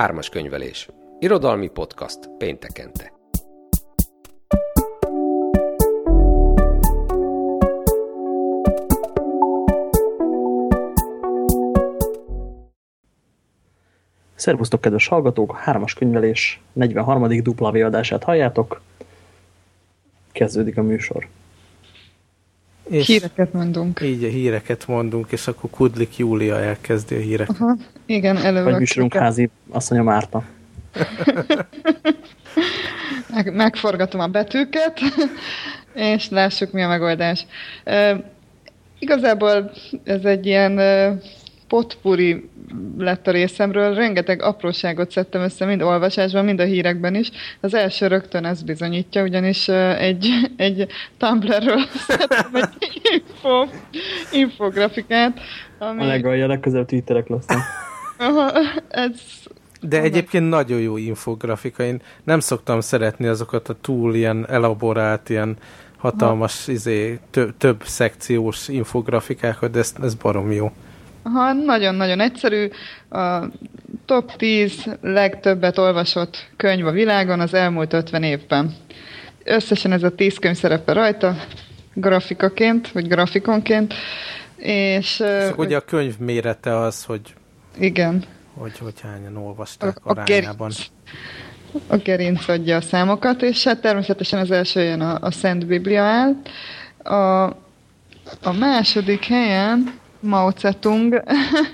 Ármas könyvelés. Irodalmi podcast péntekente. Szervusztok, kedves hallgatók! Hármas könyvelés 43. dupla adását halljátok. Kezdődik a műsor. És híreket mondunk. Így a híreket mondunk, és akkor Kudlik Júlia elkezdi a híreket. Aha, igen, előbb. Vagy műsorunk házi asszonya Márta. Meg, megforgatom a betűket, és lássuk, mi a megoldás. E, igazából ez egy ilyen potpuri lett a részemről, rengeteg apróságot szedtem össze, mind olvasásban, mind a hírekben is. Az első rögtön ez bizonyítja, ugyanis egy, egy Tumblrről szedtem egy info, infografikát. Ami... A legalja, legközelebb Twitterek lesznek. Aha, ez de egyébként nagyon jó infografika. Én nem szoktam szeretni azokat a túl ilyen elaborált, ilyen hatalmas, izé, több, több szekciós infografikákat, de ez, ez barom jó. Aha, nagyon-nagyon egyszerű. A top 10 legtöbbet olvasott könyv a világon az elmúlt 50 évben. Összesen ez a 10 könyv szerepel rajta, grafikaként, vagy grafikonként. És, és ugye a könyv mérete az, hogy igen. Hogy, hogy hányan olvasták a, arányában. A gerinc adja a számokat, és hát természetesen az első jön a, a Szent Biblia áll. A, a második helyen Mao Zedong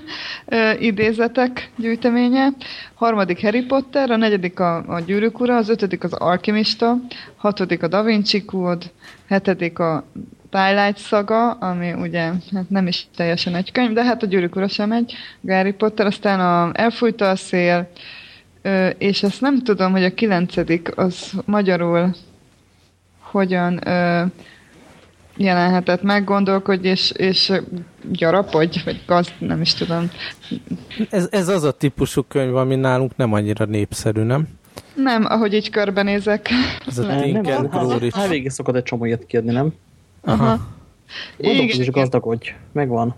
idézetek gyűjteménye, harmadik Harry Potter, a negyedik a, a Gyűrűk ura, az ötödik az Alkimista, hatodik a Da Vinci Code, hetedik a Twilight Saga, ami ugye hát nem is teljesen egy könyv, de hát a Gyűrűk ura sem egy, Harry Potter, aztán a Elfújta a szél, és ezt nem tudom, hogy a kilencedik az magyarul hogyan jelenhetett meg, gondolkodj, és, és gyarapodj, vagy gazd, nem is tudom. Ez, ez az a típusú könyv, ami nálunk nem annyira népszerű, nem? Nem, ahogy így körbenézek. Ez a Tinker Glórics. Hát végig szokott egy csomó ilyet kiadni, nem? Aha. Gondolkodj és gazdagodj. Megvan.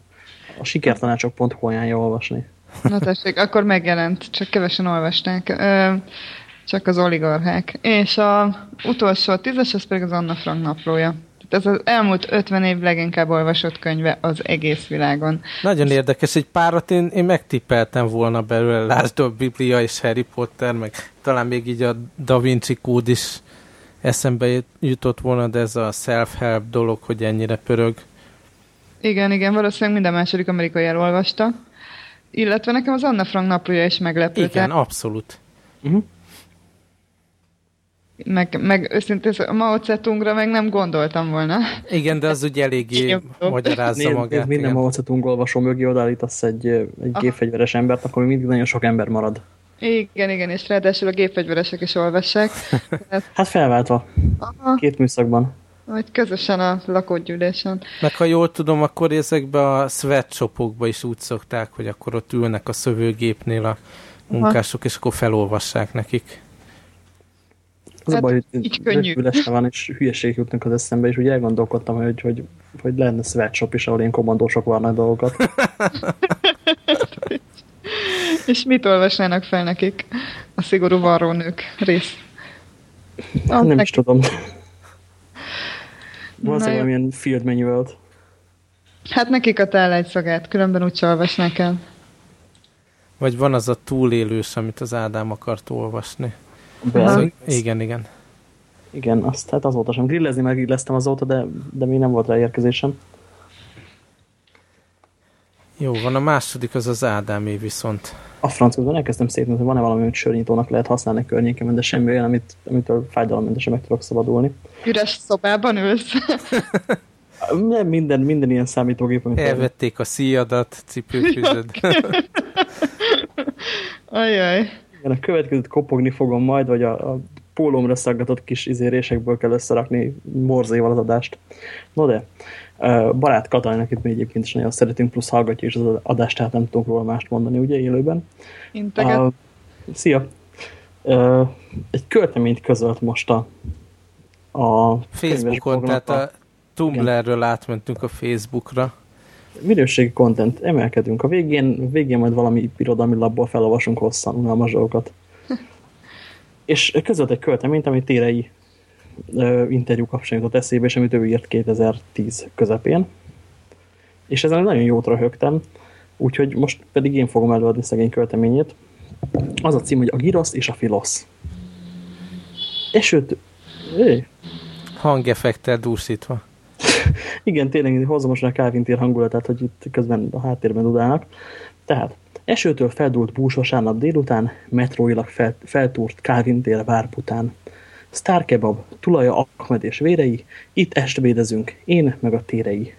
A sikertanácsok.hu ajánlja olvasni. Na tessék, akkor megjelent, csak kevesen olvasták. Csak az oligarchák. És a utolsó tízes, ez pedig az Anna Frank naplója ez az elmúlt 50 év leginkább olvasott könyve az egész világon. Nagyon érdekes, egy párat én, én megtippeltem volna belőle, lásd a Biblia és Harry Potter, meg talán még így a Da Vinci kód is eszembe jutott volna, de ez a self-help dolog, hogy ennyire pörög. Igen, igen, valószínűleg minden második amerikai elolvasta. Illetve nekem az Anna Frank naplója is meglepő. Igen, abszolút. Uh-huh meg, meg őszintén a Mao Zedongra meg nem gondoltam volna. Igen, de az ugye eléggé magyarázza Nézd, magát. Minden igen. Mao Zedong olvasó mögé odaállítasz egy, egy gépfegyveres embert, akkor mindig nagyon sok ember marad. Igen, igen, és ráadásul a gépfegyveresek is olvassák. hát felváltva. Aha. Két műszakban. Vagy közösen a lakógyűlésen. Meg ha jól tudom, akkor ezekben a sweatshopokban is úgy szokták, hogy akkor ott ülnek a szövőgépnél a munkások, Aha. és akkor felolvassák nekik. Az hát, a baj, hogy röpülese van, és hülyeség jutnak az eszembe, és úgy elgondolkodtam, hogy, hogy, hogy lenne sweatshop is, ahol ilyen kommandósok vannak dolgokat. és mit olvasnának fel nekik a szigorú varrónők rész? Ah, nem is tudom. Valószínűleg valamilyen field manual -t. Hát nekik a egy szagát, különben úgy olvasnák el. Vagy van az a túlélős, amit az Ádám akart olvasni. Az, igen, igen. Igen, azt hát azóta sem grillezni, meg grilleztem azóta, de, de még nem volt rá érkezésem. Jó, van a második, az az Ádámé viszont. A francúzban elkezdtem szépen, hogy van-e valami, hogy sörnyitónak lehet használni környéken, de semmi olyan, amit, amitől fájdalommentesen meg tudok szabadulni. Üres szobában ülsz? Nem, minden, minden ilyen számítógép. Amit Elvették a szíjadat, cipőfűzöd. Ajaj. Igen, a következőt kopogni fogom majd, vagy a, a pólómra szaggatott kis izérésekből kell összerakni morzéval az adást. No de, barát Katalin, itt mi egyébként is nagyon szeretünk, plusz hallgatja is az adást, tehát nem tudok róla mást mondani, ugye, élőben. Integet. Uh, szia! Uh, egy költeményt közölt most a, a Facebookon, tehát a Tumblrről átmentünk a Facebookra. Minőségi content, emelkedünk. A végén, végén majd valami irodalmi labból felolvasunk hosszan unalmas dolgokat. és között egy költeményt, ami térei uh, interjú kapcsán jutott eszébe, és amit ő írt 2010 közepén. És ezen nagyon jót röhögtem, úgyhogy most pedig én fogom előadni szegény költeményét. Az a cím, hogy a Girosz és a Filosz. Esőt... Éj. Hangeffektel dúsítva. Igen, tényleg hozom most a Calvin tér hangulatát, hogy itt közben a háttérben dudálnak. Tehát, esőtől feldult bús vasárnap délután, metróilag fel, feltúrt Calvin tér várpután. Sztárkebab, tulaja Ahmed és vérei, itt estvédezünk, én meg a térei.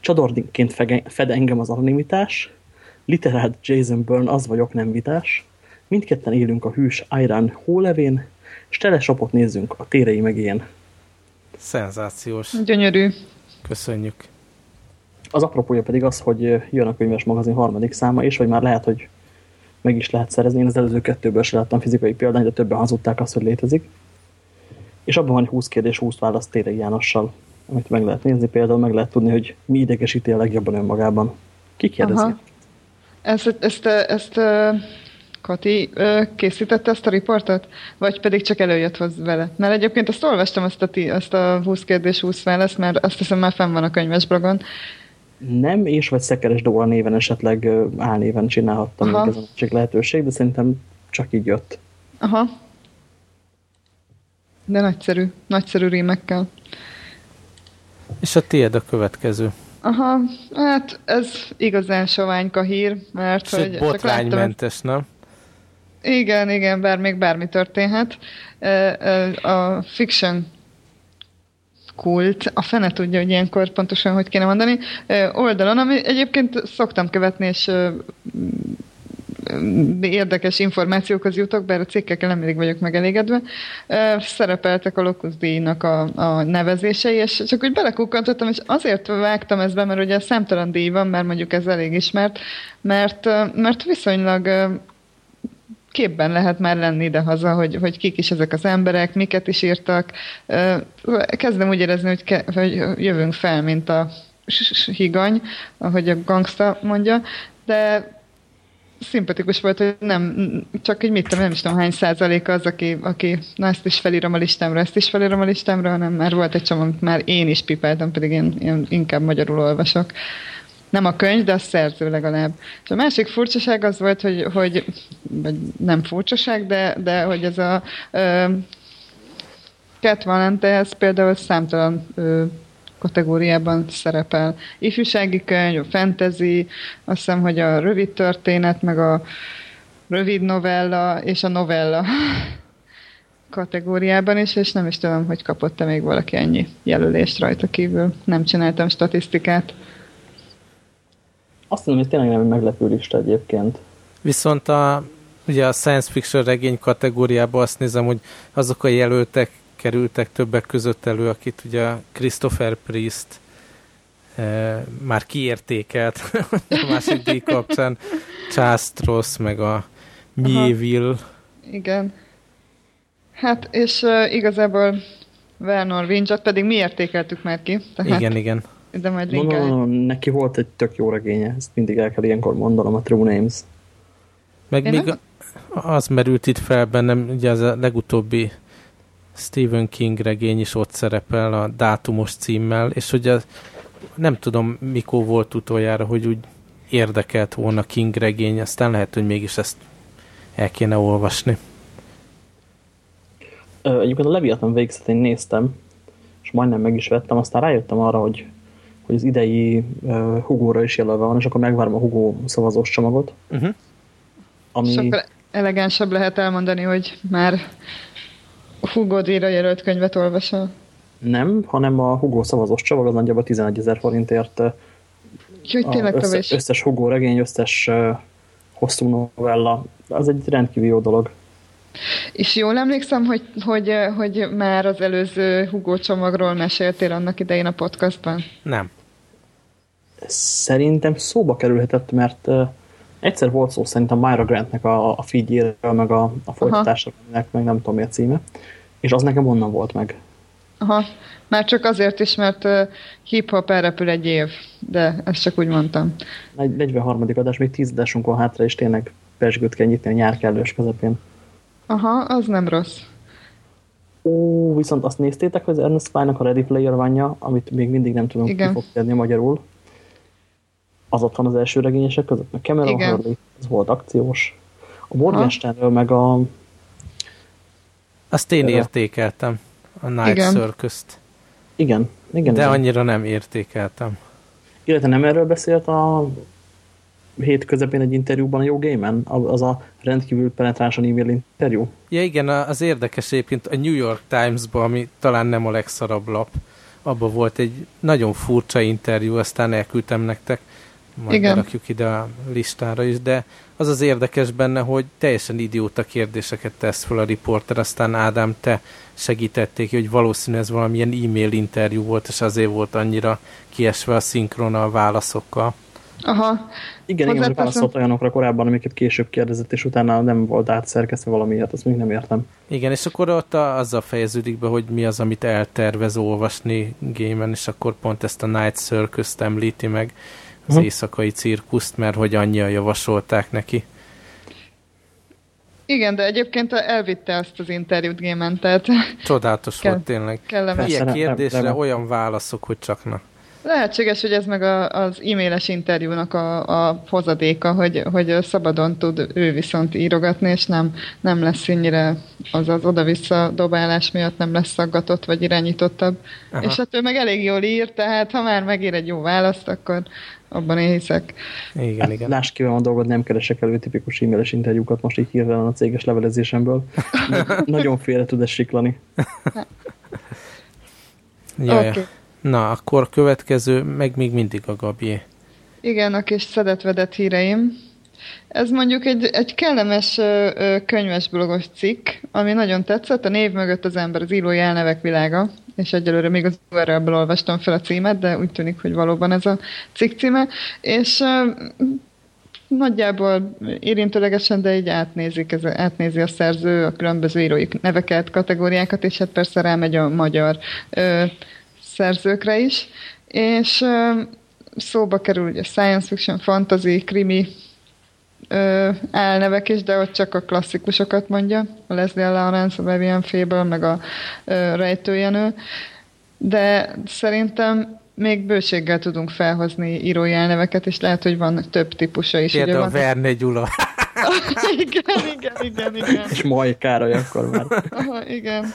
Csadordinként fed engem az anonimitás, literált Jason Byrne az vagyok, nem vitás. Mindketten élünk a hűs Iron hólevén, s telesapot nézzünk a térei meg én. Szenzációs. Gyönyörű. Köszönjük. Az apropója pedig az, hogy jön a könyves magazin harmadik száma, és hogy már lehet, hogy meg is lehet szerezni. Én az előző kettőből sem láttam fizikai példányt, de többen hazudták azt, hogy létezik. És abban van 20 kérdés, 20 válasz Térei Jánossal, amit meg lehet nézni. Például meg lehet tudni, hogy mi idegesíti a legjobban önmagában. Ki kérdezi? Aha. Ezt, ezt, ezt, ezt Kati készítette ezt a riportot? Vagy pedig csak előjött hozzá vele? Mert egyébként azt olvastam, azt a, azt a 20 kérdés 20 válasz, mert azt hiszem már fenn van a könyvesblogon. Nem, és vagy Szekeres Dóra néven esetleg álnéven csinálhattam még ez a másik lehetőség, de szerintem csak így jött. Aha. De nagyszerű, nagyszerű rímekkel. És a tiéd a következő. Aha, hát ez igazán soványka hír, mert És hogy csak láttam... nem? Igen, igen, bár még bármi történhet. A fiction kult, a fene tudja, hogy ilyenkor pontosan hogy kéne mondani, oldalon, ami egyébként szoktam követni, és érdekes információkhoz jutok, bár a cikkekkel nem mindig vagyok megelégedve, szerepeltek a Locus díjnak a, a nevezései, és csak úgy belekukkantottam, és azért vágtam ezt be, mert ugye számtalan díj van, mert mondjuk ez elég ismert, mert, mert viszonylag képben lehet már lenni ide-haza, hogy, hogy kik is ezek az emberek, miket is írtak. Kezdem úgy érezni, hogy, ke, hogy jövünk fel, mint a higany, ahogy a gangsta mondja, de szimpatikus volt, hogy nem, csak egy mit tudom, nem is tudom hány százalék az, aki, aki na ezt is felírom a listámra, ezt is felírom a listámra, hanem már volt egy csomó, már én is pipáltam, pedig én, én inkább magyarul olvasok. Nem a könyv, de a szerző legalább. És a másik furcsaság az volt, hogy, hogy vagy nem furcsaság, de, de hogy ez a ö, Cat Valente, ez például számtalan ö, kategóriában szerepel. Ifjúsági könyv, a fantasy, azt hiszem, hogy a rövid történet, meg a rövid novella és a novella kategóriában is, és nem is tudom, hogy kapott-e még valaki ennyi jelölést rajta kívül. Nem csináltam statisztikát. Azt mondom, hogy tényleg nem egy meglepő lista egyébként. Viszont a, ugye a science fiction regény kategóriában azt nézem, hogy azok a jelöltek kerültek többek között elő, akit ugye Christopher Priest e, már kiértékelt a másik díj kapcsán, Charles meg a Mieville. Igen. Hát, és uh, igazából Vernon Winchot pedig mi értékeltük már ki. Tehát... Igen, igen. De majd no, no, no, neki volt egy tök jó regénye, ezt mindig el kell ilyenkor mondanom, a True Names. Meg Én még nem? az merült itt fel bennem, ugye az a legutóbbi Stephen King regény is ott szerepel a dátumos címmel, és hogy az, nem tudom mikor volt utoljára, hogy úgy érdekelt volna King regény, aztán lehet, hogy mégis ezt el kéne olvasni. Egyébként a Leviathan végzet én néztem, és majdnem meg is vettem, aztán rájöttem arra, hogy hogy az idei uh, Hugo-ra is jelölve van, és akkor megvárom a Hugo szavazós csomagot. Uh-huh. Ami... Sokkal elegánsabb lehet elmondani, hogy már Hugo díjra jelölt könyvet olvasol. Nem, hanem a Hugo szavazós csomag az nagyjából 11 ezer forintért Úgyhogy tényleg összes, összes Hugo regény, összes uh, hosszú novella. Az egy rendkívül jó dolog. És jól emlékszem, hogy, hogy, hogy már az előző Hugo csomagról meséltél annak idején a podcastban? Nem. Szerintem szóba kerülhetett, mert uh, egyszer volt szó szerintem Myra Grantnek a, a feedjéről, meg a, a folytatásra, meg nem tudom mi a címe, és az nekem onnan volt meg. Aha. Már csak azért is, mert uh, hip-hop elrepül egy év, de ezt csak úgy mondtam. Egy 43. adás, még 10 adásunk van hátra, és tényleg pesgőt kell nyitni a nyár kellős közepén. Aha, az nem rossz. Ó, viszont azt néztétek, hogy az Ernest Spine-nak a Ready Player vanya, amit még mindig nem tudom, Igen. ki fog tenni magyarul. Az ott van az első regényesek között, meg Cameron Igen. Hurley, ez volt akciós. A Morgensternről meg a Azt én értékeltem, a Night Igen. Circus-t. igen, igen, De igen. annyira nem értékeltem. Illetve nem erről beszélt a hét közepén egy interjúban a Jó Game-en? Az a rendkívül penetránsan e-mail interjú? Ja igen, az érdekes egyébként a New York Times-ban, ami talán nem a legszarabb lap, abban volt egy nagyon furcsa interjú, aztán elküldtem nektek, majd Igen. berakjuk ide a listára is, de az az érdekes benne, hogy teljesen idióta kérdéseket tesz fel a riporter, aztán Ádám, te segítették, hogy valószínű ez valamilyen e-mail interjú volt, és azért volt annyira kiesve a szinkron a válaszokkal. Aha. Igen, igen, hogy Hozzáteszem- válaszolt olyanokra korábban, amiket később kérdezett, és utána nem volt átszerkesztve valamiért, azt még nem értem. Igen, és akkor ott a, azzal fejeződik be, hogy mi az, amit eltervez olvasni gémen, és akkor pont ezt a Night Circus-t említi meg, az Mhm. éjszakai cirkuszt, mert hogy annyian javasolták neki. Igen, de egyébként elvitte azt az interjút gémen, tehát Csodálatos Kell- volt tényleg. kellemes. Ilyen nem- nem- kérdésre nem. olyan válaszok, hogy csak na. Lehetséges, hogy ez meg a, az e-mailes interjúnak a, a hozadéka, hogy, hogy szabadon tud ő viszont írogatni, és nem, nem lesz ennyire az az oda-vissza dobálás miatt nem lesz szaggatott vagy irányítottabb. Aha. És hát ő meg elég jól ír, tehát ha már megír egy jó választ, akkor abban én hiszek. Igen, igen. Láss ki van dolgod, nem keresek elő tipikus e-mailes interjúkat most így hirtelen a céges levelezésemből. Nagyon félre tud ez siklani. Jaj, Oké. Na, akkor következő, meg még mindig a Gabi. Igen, a kis szedetvedett híreim. Ez mondjuk egy, egy kellemes könyves cikk, ami nagyon tetszett. A név mögött az ember az írói elnevek világa, és egyelőre még az URL-ből olvastam fel a címet, de úgy tűnik, hogy valóban ez a cikk címe. És nagyjából érintőlegesen, de így átnézik, ez, átnézi a szerző a különböző írói neveket, kategóriákat, és hát persze rámegy a magyar ö, szerzőkre is. És ö, szóba kerül ugye science fiction, fantasy, krimi ö, álnevek is, de ott csak a klasszikusokat mondja, a Leslie Lawrence, a Vivian Fable, meg a ö, rejtőjenő. De szerintem még bőséggel tudunk felhozni írói elneveket, és lehet, hogy van több típusa is. Ugye Például van... Verne Gyula. igen, igen, igen, igen. És Maj Károly akkor már. Aha, igen.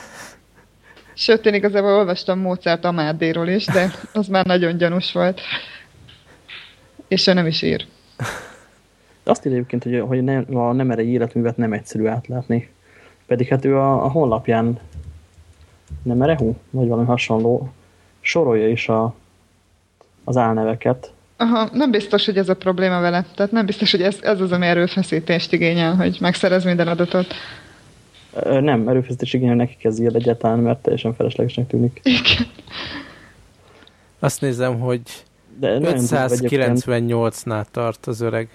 Sőt, én igazából olvastam Mozart Amádéról is, de az már nagyon gyanús volt. És ő nem is ír. Azt írja egyébként, hogy, hogy nem, a nem erei életművet nem egyszerű átlátni. Pedig hát ő a, a honlapján nem erehu, vagy valami hasonló, sorolja is a, az álneveket. Aha, nem biztos, hogy ez a probléma vele. Tehát nem biztos, hogy ez, ez az, ami erőfeszítést igényel, hogy megszerez minden adatot. Ö, Nem, erőfeszítés igényel neki kezd írni egyáltalán, mert teljesen feleslegesnek tűnik. Igen. Azt nézem, hogy De nagyon durva egyébként. 598-nál tart az öreg.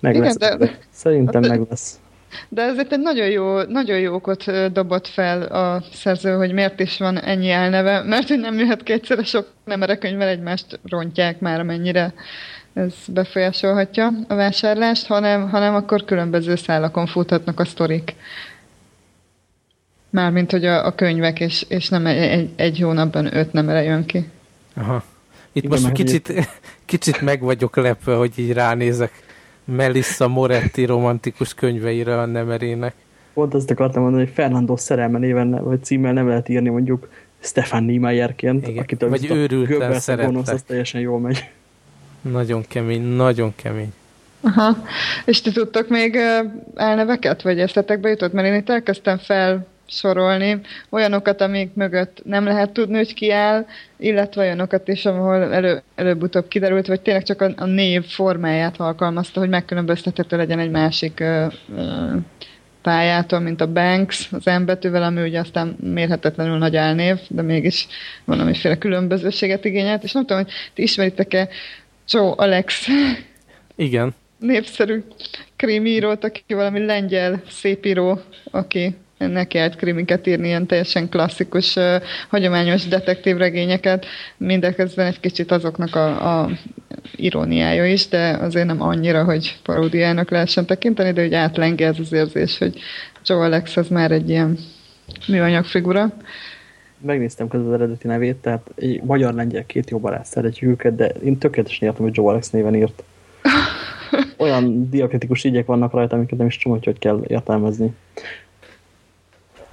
Meg Igen, lesz. de- De... Szerintem meg lesz. De ezért egy nagyon jó, nagyon jó okot dobott fel a szerző, hogy miért is van ennyi elneve, mert hogy nem jöhet kétszer, a sok nemere könyvvel egymást rontják már, amennyire ez befolyásolhatja a vásárlást, hanem, hanem akkor különböző szálakon futhatnak a sztorik. Mármint, hogy a, a könyvek, és, és nem egy, egy, egy hónapban öt nemere jön ki. Aha. Itt Igen, most kicsit, kicsit meg vagyok lepve, hogy így ránézek Melissa Moretti romantikus könyveire a nemerének. Pont azt akartam mondani, hogy Fernando szerelme néven vagy címmel nem lehet írni mondjuk Stefan Niemeyerként, Igen. akitől Vagy őrülten gonosz, az teljesen jól megy. Nagyon kemény, nagyon kemény. Aha. És ti tudtok még elneveket, vagy eszetekbe jutott? Mert én itt elkezdtem felsorolni olyanokat, amik mögött nem lehet tudni, hogy ki áll, illetve olyanokat is, ahol elő, előbb-utóbb kiderült, vagy tényleg csak a, a név formáját alkalmazta, hogy megkülönböztethető legyen egy másik ö, ö, pályától, mint a Banks, az M betűvel, ami ugye aztán mérhetetlenül nagy álnév, de mégis valamiféle különbözőséget igényelt, és nem tudom, hogy ti ismeritek-e Joe Alex Igen. népszerű krímírót, aki valami lengyel szépíró, aki neki állt krimiket írni, ilyen teljesen klasszikus, hagyományos detektív regényeket, mindeközben egy kicsit azoknak a, a iróniája is, de azért nem annyira, hogy paródiának lehessen tekinteni, de hogy átlengi ez az érzés, hogy Joe Alex az már egy ilyen műanyag figura. Megnéztem közben az eredeti nevét, tehát egy magyar-lengyel két jó barát szeretjük őket, de én tökéletesen értem, hogy Joe Alex néven írt. Olyan diakritikus ígyek vannak rajta, amiket nem is tudom, hogy kell értelmezni.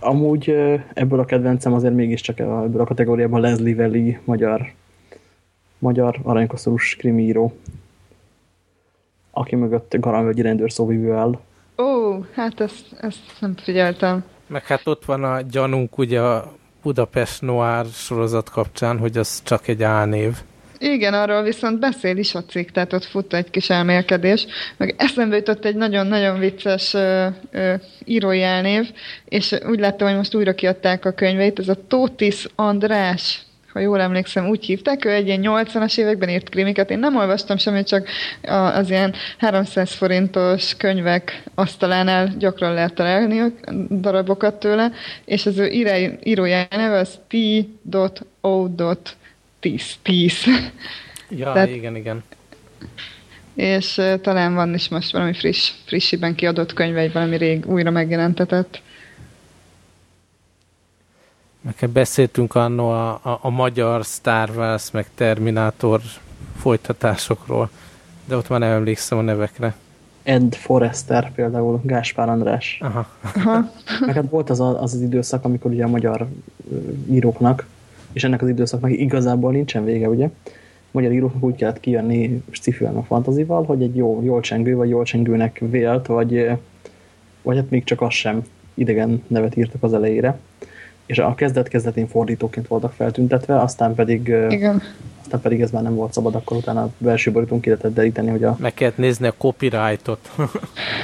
Amúgy ebből a kedvencem azért mégiscsak ebből a kategóriában Leslie Valley, magyar, magyar aranykoszorús krimi író, aki mögött Garamvölgyi rendőr szóvívő áll. Ó, hát ezt, ezt nem figyeltem. Meg hát ott van a gyanunk ugye a Budapest Noir sorozat kapcsán, hogy az csak egy álnév. Igen, arról viszont beszél is a cikk, tehát ott fut egy kis elmélkedés. Meg eszembe jutott egy nagyon-nagyon vicces ö, ö, írói elnév, és úgy láttam, hogy most újra kiadták a könyveit, ez a Tótis András ha jól emlékszem, úgy hívták, ő egy ilyen 80-as években írt krimiket, én nem olvastam semmit, csak az ilyen 300 forintos könyvek asztalánál gyakran lehet találni a darabokat tőle, és az ő írója neve az t.o.10. Ja, Tehát, igen, igen. És uh, talán van is most valami friss, frissiben kiadott könyve, valami rég újra megjelentetett. Nekem beszéltünk annó a, a, a magyar Star Wars, meg Terminátor folytatásokról, de ott már nem emlékszem a nevekre. Ed Forrester például, Gáspár András. Aha. Aha. Meg hát volt az, a, az az időszak, amikor ugye a magyar íróknak, és ennek az időszaknak igazából nincsen vége, ugye? Magyar íróknak úgy kellett kijönni sci a fantazival, hogy egy jó, jól csengő, vagy jól csengőnek vélt, vagy, vagy hát még csak az sem idegen nevet írtak az elejére és a kezdet-kezdetén fordítóként voltak feltüntetve, aztán pedig, Igen. aztán pedig ez már nem volt szabad, akkor utána a belső borítunk ki lehetett deríteni, hogy a... Meg kellett nézni a copyrightot.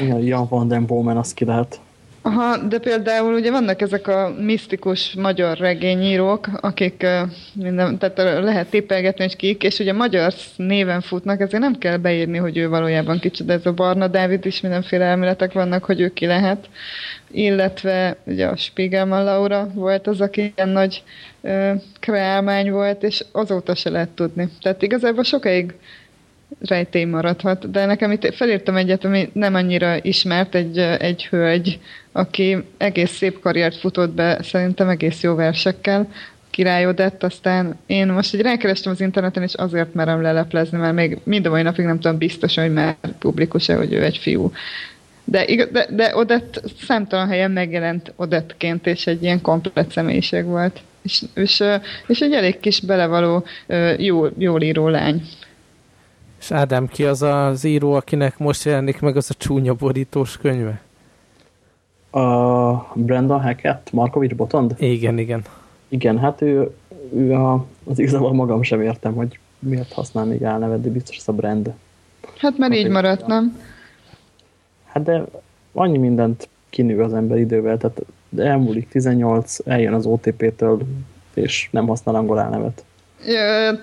Igen, Jan van den Bowman azt ki lehet. Aha, de például ugye vannak ezek a misztikus magyar regényírók, akik minden, tehát lehet tippelgetni, hogy kik, és ugye magyar néven futnak, ezért nem kell beírni, hogy ő valójában kicsoda, ez a Barna Dávid is mindenféle elméletek vannak, hogy ő ki lehet illetve ugye a Spiegelman Laura volt az, aki ilyen nagy ö, kreálmány volt, és azóta se lehet tudni. Tehát igazából sokáig rejtély maradhat, de nekem itt felírtam egyet, ami nem annyira ismert, egy, egy hölgy, aki egész szép karriert futott be, szerintem egész jó versekkel, királyodett, aztán én most egy rákerestem az interneten, és azért merem leleplezni, mert még mind a mai napig nem tudom biztosan, hogy már publikus-e, hogy ő egy fiú. De, de, de Odett számtalan helyen megjelent Odettként, és egy ilyen komplet személyiség volt. És, és, és egy elég kis belevaló, jó, jól író lány. És Ádám, ki az az író, akinek most jelenik meg az a csúnya borítós könyve? A Brandon Hackett, Markovics Botond? Igen, igen. Igen, hát ő, ő a, az igazából magam sem értem, hogy miért használ még álnevet, de biztos ez a brand. Hát mert hát így maradt, nem? Hát de annyi mindent kinő az ember idővel, tehát elmúlik 18, eljön az OTP-től, és nem használ angol elnevet.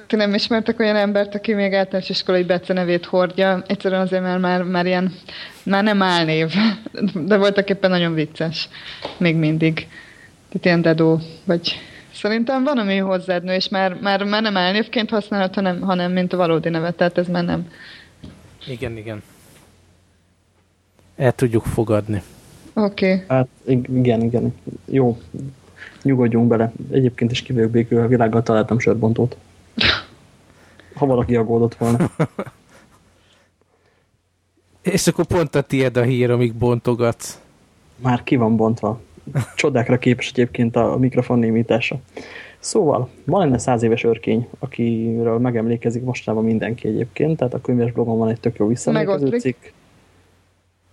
Ti nem ismertek olyan embert, aki még általános iskolai Bece nevét hordja, egyszerűen azért, mert már, már ilyen, már nem álnév, de voltak éppen nagyon vicces, még mindig. Tehát ilyen dedó, vagy szerintem van, ami hozzád nő, és már, már, már nem álnévként használhat, hanem, hanem mint a valódi nevet, tehát ez már nem. Igen, igen el tudjuk fogadni. Oké. Okay. Hát igen, igen. Jó, nyugodjunk bele. Egyébként is kivők békül, a világgal találtam sörbontót. Ha valaki aggódott volna. És akkor pont a tiéd a hír, amíg bontogatsz. Már ki van bontva. Csodákra képes egyébként a mikrofon némítása. Szóval, van lenne száz éves örkény, akiről megemlékezik mostában mindenki egyébként, tehát a könyves blogon van egy tök jó visszaemlékező cikk.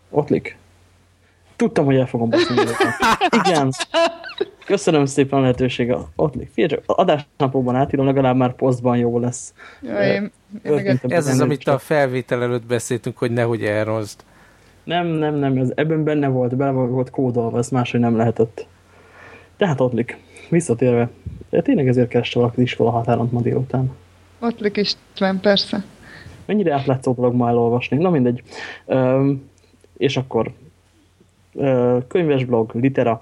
Ottlik? Tudtam, hogy el fogom baszni Igen. Köszönöm szépen a lehetőséget. Ottlik, figyelj csak, adásnapokban átírom, legalább már posztban jó lesz. Ja, én, én ez az, amit a felvétel előtt beszéltünk, hogy nehogy elrozd. Nem, nem, nem, ez ebben benne volt, bele volt kódolva, ez máshogy nem lehetett. Tehát Ottlik, visszatérve, de tényleg ezért kereste valaki iskola határon ma délután. Ottlik István, persze. Mennyire átlátszó dolog ma elolvasni. Na mindegy. Um, és akkor könyvesblog, litera,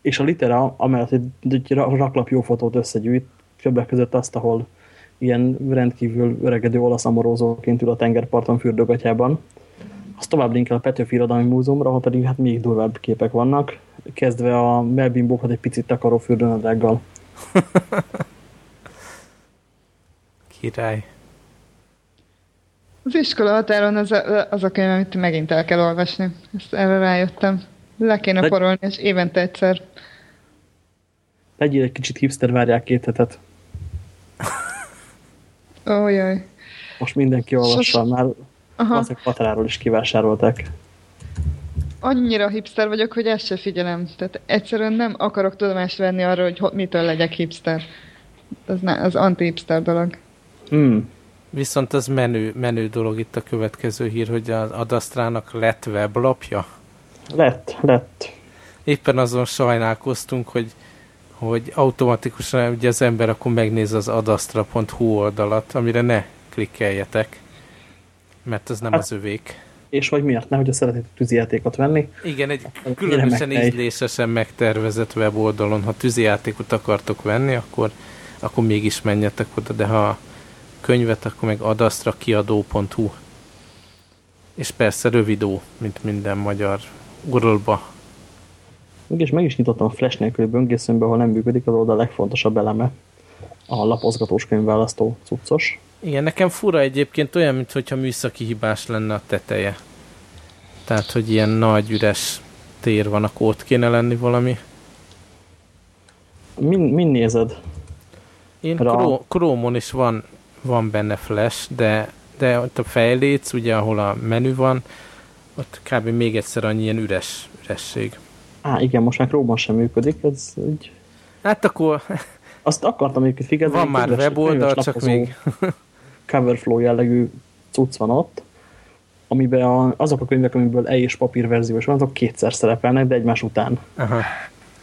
és a litera, amellett egy, egy raklap jó fotót összegyűjt, többek között azt, ahol ilyen rendkívül öregedő olasz amorózóként ül a tengerparton fürdőgatjában. Azt tovább linkel a Petőfi Irodalmi Múzeumra, ahol pedig hát még durvább képek vannak, kezdve a melbimbókat egy picit takaró fürdőnadrággal. Király. Az iskola határon az a, az a könyv, amit megint el kell olvasni. Ezt erre rájöttem. Le kéne Le... porolni, és évente egyszer. Legyél egy kicsit hipster, várják két hetet. Ó, jaj. Most mindenki olvassa, Sos... már Aha. azok határáról is kivásárolták. Annyira hipster vagyok, hogy ezt se figyelem. Tehát egyszerűen nem akarok tudomást venni arról, hogy mitől legyek hipster. Az, ne, az anti-hipster dolog. Hmm. Viszont az menő, menő dolog itt a következő hír, hogy az Adasztrának lett weblapja? Lett, lett. Éppen azon sajnálkoztunk, hogy, hogy automatikusan ugye az ember akkor megnéz az adastra.hu oldalat, amire ne klikkeljetek, mert az nem hát, az övék. És vagy miért ne, hogyha szeretnéd tűzijátékot venni? Igen, egy különösen ízlésesen megtervezett weboldalon, ha tűzijátékot akartok venni, akkor, akkor mégis menjetek oda, de ha könyvet, akkor meg adasztrakiadó.hu és persze rövidó, mint minden magyar uralba. És meg is nyitottam a Flash nélküli böngészőmbe, ahol nem működik az oldal legfontosabb eleme. A lapozgatós könyvválasztó cuccos. Igen, nekem fura egyébként olyan, mintha műszaki hibás lenne a teteje. Tehát, hogy ilyen nagy üres tér van, akkor ott kéne lenni valami. Min, min nézed? Én Chrome-on is van van benne flash, de, de ott a fejléc, ugye, ahol a menü van, ott kb. még egyszer annyi ilyen üres, üresség. Á, igen, most már chrome sem működik, ez egy... Hát akkor... Azt akartam egyébként figyelni. Van már weboldal, csak még... Coverflow jellegű cucc van ott, amiben a, azok a könyvek, amiből e és papír verziós van, azok kétszer szerepelnek, de egymás után. Aha.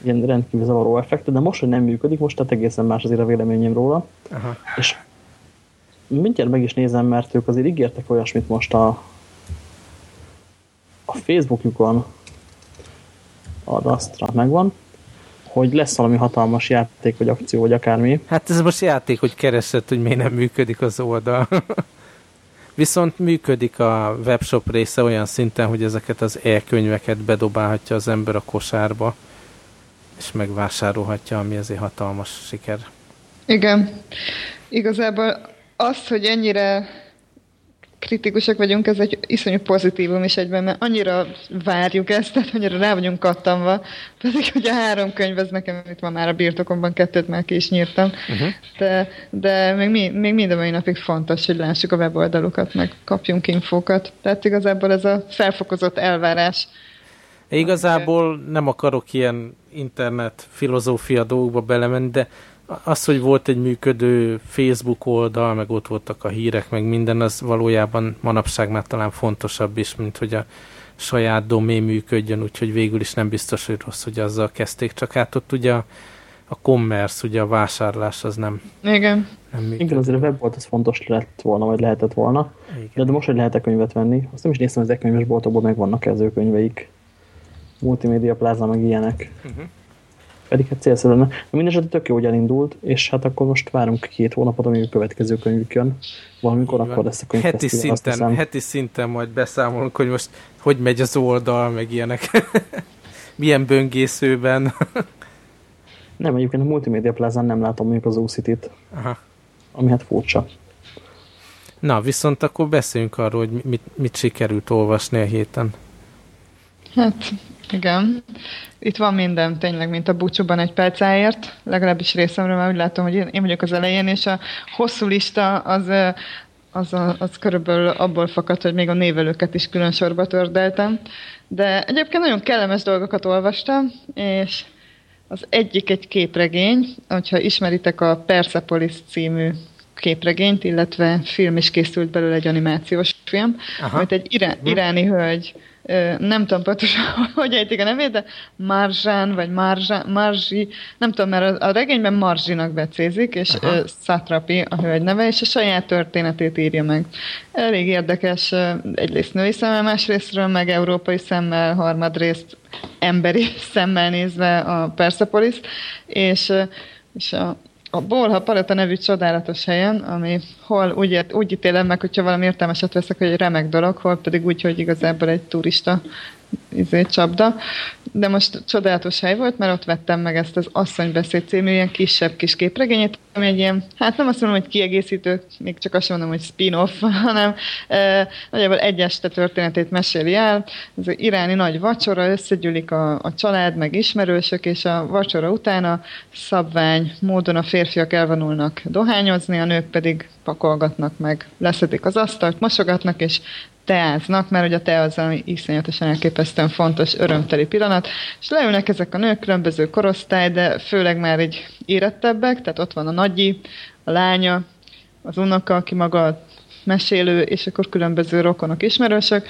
Ilyen rendkívül zavaró effekt, de most, hogy nem működik, most tehát egészen más azért a véleményem róla. Aha. És mindjárt meg is nézem, mert ők azért ígértek olyasmit most a, a Facebookjukon, a Dastra megvan, hogy lesz valami hatalmas játék, vagy akció, vagy akármi. Hát ez most játék, hogy keresett, hogy miért nem működik az oldal. Viszont működik a webshop része olyan szinten, hogy ezeket az e-könyveket bedobálhatja az ember a kosárba, és megvásárolhatja, ami azért hatalmas siker. Igen. Igazából az, hogy ennyire kritikusak vagyunk, ez egy iszonyú pozitívum is egyben, mert annyira várjuk ezt, tehát annyira rá vagyunk kattanva, pedig hogy a három könyv, ez nekem itt van már a birtokomban, kettőt már ki is nyírtam, uh-huh. de, de még, mi, még minden mai napig fontos, hogy lássuk a weboldalukat, meg kapjunk infókat. Tehát igazából ez a felfokozott elvárás. Igazából nem akarok ilyen internet filozófia dolgokba belemenni, de az, hogy volt egy működő Facebook oldal, meg ott voltak a hírek, meg minden, az valójában manapság már talán fontosabb is, mint hogy a saját domé működjön, úgyhogy végül is nem biztos, hogy rossz, hogy azzal kezdték, csak hát ott ugye a, a commerce, ugye a vásárlás az nem Igen. Nem működik. Igen, azért a webolt az fontos lett volna, vagy lehetett volna. Igen. De, de most, hogy lehet -e könyvet venni, azt nem is néztem, hogy az e-könyves boltokban meg vannak ező könyveik. Multimédia pláza, meg ilyenek. Uh mhm. -huh. Pedig hát célszerű lenne. Mindenesetre tök jó, hogy elindult, és hát akkor most várunk két hónapot, amíg a következő könyvük jön. Valamikor akkor lesz a könyv. Heti szinten, heti szinten majd beszámolunk, hogy most hogy megy az oldal, meg ilyenek. Milyen böngészőben. nem, egyébként a Multimédia Plázán nem látom mondjuk az UCT-t. Ami hát furcsa. Na, viszont akkor beszéljünk arról, hogy mit, mit sikerült olvasni a héten. Hát, igen. Itt van minden, tényleg, mint a búcsúban egy percáért. Legalábbis részemről már úgy látom, hogy én vagyok az elején, és a hosszú lista az, az, az körülbelül abból fakad, hogy még a névelőket is külön sorba tördeltem. De egyébként nagyon kellemes dolgokat olvastam, és az egyik egy képregény, hogyha ismeritek a Persepolis című képregényt, illetve film is készült belőle egy animációs film, Aha. amit egy irá, mhm. iráni hölgy nem tudom pontosan, hogy ejtik a nevét, de Marzsán, vagy Marzsán, Marzsi, nem tudom, mert a regényben Marzsinak becézik, és Aha. Satrapi a hölgy neve, és a saját történetét írja meg. Elég érdekes, egyrészt női szemmel, másrésztről meg európai szemmel, harmadrészt emberi szemmel nézve a Persepolis, és, és a, a Bolha Palota nevű csodálatos helyen, ami hol úgy, úgy ítélem meg, hogyha valami értelmeset veszek, hogy egy remek dolog, hol pedig úgy, hogy igazából egy turista izé, csapda. De most csodálatos hely volt, mert ott vettem meg ezt az Asszonybeszéd című ilyen kisebb kis képregényét, ami egy ilyen, hát nem azt mondom, hogy kiegészítő, még csak azt mondom, hogy spin-off, hanem e, nagyjából egy este történetét meséli el. Ez az iráni nagy vacsora, összegyűlik a, a család, meg ismerősök, és a vacsora után a szabvány módon a férfiak elvonulnak dohányozni, a nők pedig pakolgatnak meg, leszedik az asztalt, mosogatnak, és teáznak, mert ugye a te az, ami iszonyatosan elképesztően fontos, örömteli pillanat, és leülnek ezek a nők, különböző korosztály, de főleg már egy érettebbek, tehát ott van a nagyi, a lánya, az unoka, aki maga mesélő, és akkor különböző rokonok, ismerősök,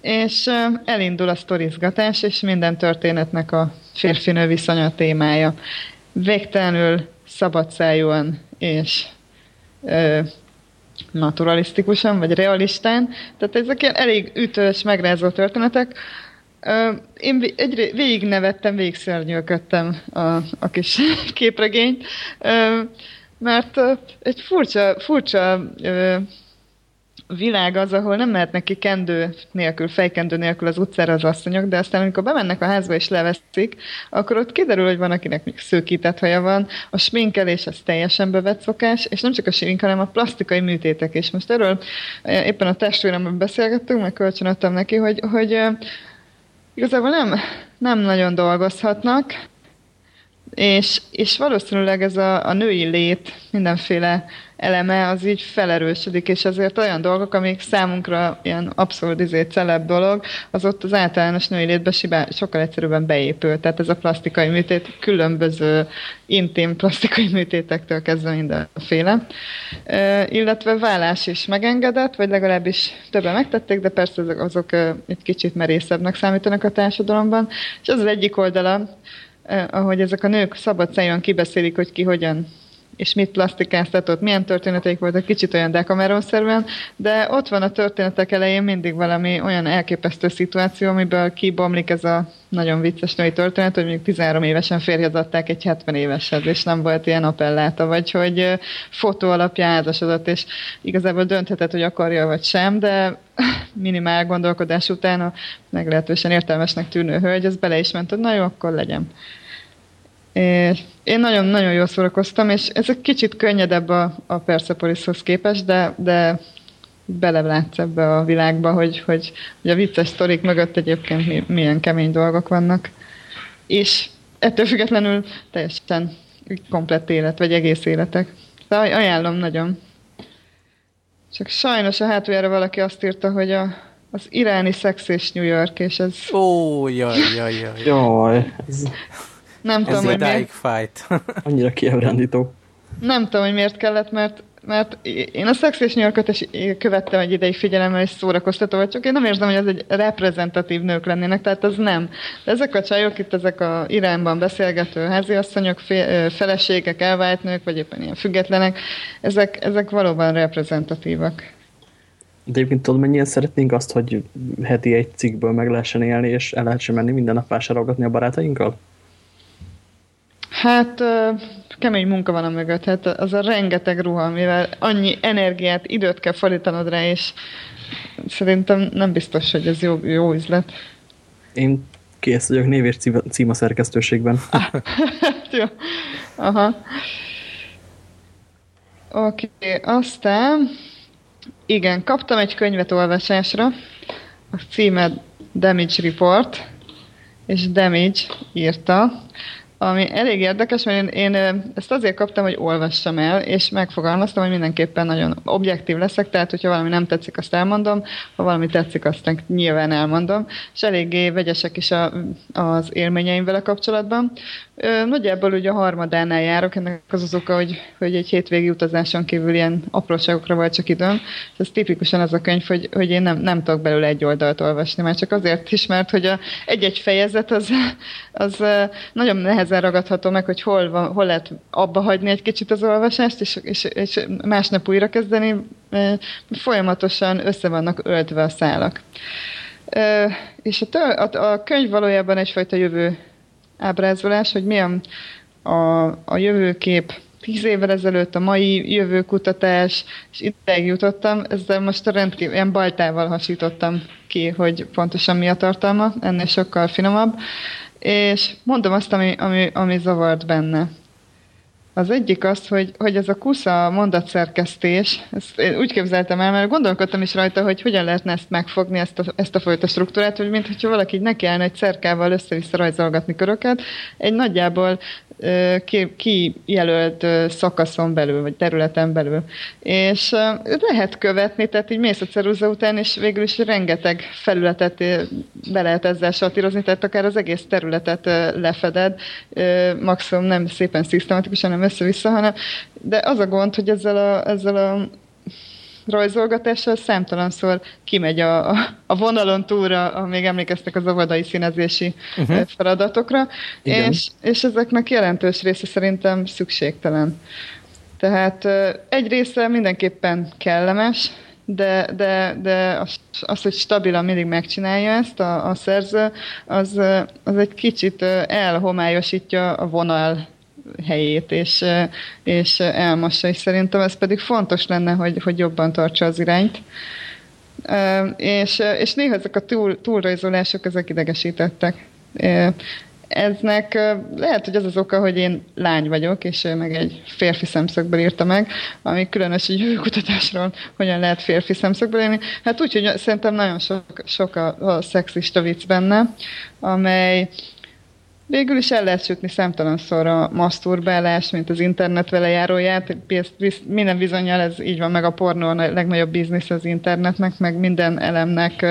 és elindul a sztorizgatás, és minden történetnek a férfinő viszonya témája. Végtelenül szabadszájúan és naturalisztikusan, vagy realistán. Tehát ezek ilyen elég ütős, megrázó történetek. Én egy, végig nevettem, végig szörnyűködtem a, a kis képregényt, mert egy furcsa, furcsa világ az, ahol nem mehetnek ki kendő nélkül, fejkendő nélkül az utcára az asszonyok, de aztán amikor bemennek a házba és leveszik, akkor ott kiderül, hogy van, akinek még szőkített haja van, a sminkelés az teljesen bevett szokás, és nem csak a smink, hanem a plastikai műtétek is. Most erről eh, éppen a testvéremben beszélgettünk, meg kölcsönöttem neki, hogy, hogy eh, igazából nem, nem nagyon dolgozhatnak, és, és valószínűleg ez a, a női lét mindenféle eleme az így felerősödik, és ezért olyan dolgok, amik számunkra ilyen abszolút izé celeb dolog, az ott az általános női létbe sibá, sokkal egyszerűbben beépül. Tehát ez a plastikai műtét különböző intim plastikai műtétektől kezdve mindenféle. E, illetve vállás is megengedett, vagy legalábbis többen megtették, de persze azok, azok egy kicsit merészebbnek számítanak a társadalomban. És az az egyik oldala, ahogy ezek a nők szabad szájon kibeszélik, hogy ki hogyan és mit plastikáztatott, milyen történeteik voltak, kicsit olyan dekameronszerűen, de ott van a történetek elején mindig valami olyan elképesztő szituáció, amiből kibomlik ez a nagyon vicces női történet, hogy mondjuk 13 évesen férjhez adták egy 70 éveshez, és nem volt ilyen appelláta, vagy hogy fotó alapján házasodott, és igazából dönthetett, hogy akarja vagy sem, de minimál gondolkodás után a meglehetősen értelmesnek tűnő hölgy, az bele is ment, hogy na jó, akkor legyen. És én nagyon-nagyon jól szórakoztam, és ez egy kicsit könnyedebb a, a Persepolishoz képest, de, de belelátsz ebbe a világba, hogy, hogy, hogy a vicces sztorik mögött egyébként milyen kemény dolgok vannak. És ettől függetlenül teljesen komplett élet, vagy egész életek. De ajánlom nagyon. Csak sajnos a hátuljára valaki azt írta, hogy a, az iráni szex és New York, és ez... Ó, jaj, jaj, jaj. Jaj. Nem tudom, hogy miért, fight. Annyira kiábrándító. nem tudom, hogy miért kellett, mert, mert én a Sex és New követtem egy ideig figyelemmel, és szórakoztató vagy, csak én nem érzem, hogy ez egy reprezentatív nők lennének, tehát az nem. De ezek a csajok itt, ezek a Iránban beszélgető háziasszonyok, fe- feleségek, elvált nők, vagy éppen ilyen függetlenek, ezek, ezek valóban reprezentatívak. De egyébként tudod, mennyien szeretnénk azt, hogy heti egy cikkből meg lehessen élni, és el lehessen menni minden nap vásárolgatni a barátainkkal? Hát kemény munka van a mögött, hát az a rengeteg ruha, mivel annyi energiát, időt kell fordítanod rá, és szerintem nem biztos, hogy ez jó, jó üzlet. Én kész vagyok név és címa szerkesztőségben. jó. Aha. Oké, okay. aztán igen, kaptam egy könyvet olvasásra, a címe Damage Report, és Damage írta, ami elég érdekes, mert én, én ezt azért kaptam, hogy olvassam el, és megfogalmaztam, hogy mindenképpen nagyon objektív leszek, tehát hogyha valami nem tetszik, azt elmondom, ha valami tetszik, azt nyilván elmondom, és eléggé vegyesek is a, az élményeim vele kapcsolatban. Nagyjából ugye a harmadánál járok, ennek az az oka, hogy, hogy egy hétvégi utazáson kívül ilyen apróságokra volt csak időm, ez tipikusan az a könyv, hogy, hogy én nem, nem tudok belőle egy oldalt olvasni, már csak azért is, mert hogy a, egy-egy fejezet az, az nagyon nehezen ragadható meg, hogy hol, van, hol lehet abba hagyni egy kicsit az olvasást, és, és, és másnap újra kezdeni, folyamatosan össze vannak öltve a szálak. És a, a, a könyv valójában egyfajta jövő ábrázolás, hogy milyen a, a jövőkép tíz évvel ezelőtt a mai jövőkutatás, és ideig jutottam, ezzel most rendkívül ilyen baltával hasítottam ki, hogy pontosan mi a tartalma, ennél sokkal finomabb, és mondom azt, ami, ami, ami zavart benne. Az egyik az, hogy, hogy ez a kusza mondatszerkesztés, ezt én úgy képzeltem el, mert gondolkodtam is rajta, hogy hogyan lehetne ezt megfogni, ezt a, ezt a fajta struktúrát, hogy mintha valaki neki állna egy szerkával össze-vissza rajzolgatni köröket, egy nagyjából kijelölt szakaszon belül, vagy területen belül. És lehet követni, tehát így mész a ceruza után, és végül is rengeteg felületet be lehet ezzel satírozni, tehát akár az egész területet lefeded, maximum nem szépen szisztematikusan, nem össze-vissza, hanem de az a gond, hogy ezzel a, ezzel a rajzolgatással számtalanszor kimegy a, a, a vonalon túlra, a, még emlékeztek az avadai színezési uh-huh. feladatokra, és, és ezeknek jelentős része szerintem szükségtelen. Tehát egy része mindenképpen kellemes, de, de, de az, az, hogy stabilan mindig megcsinálja ezt a, a szerző, az, az egy kicsit elhomályosítja a vonal helyét, és, és elmossa, és szerintem ez pedig fontos lenne, hogy, hogy jobban tartsa az irányt. És, és néha ezek a túl, túlrajzolások, ezek idegesítettek. Eznek lehet, hogy az az oka, hogy én lány vagyok, és meg egy férfi szemszögből írta meg, ami különös egy jövőkutatásról, hogyan lehet férfi szemszögből élni. Hát úgy, hogy szerintem nagyon sok, sok a, a szexista vicc benne, amely Végül is el lehet sütni számtalanszor a masturbálás, mint az internet vele járóját. Minden bizonyal ez így van, meg a pornó a legnagyobb biznisz az internetnek, meg minden elemnek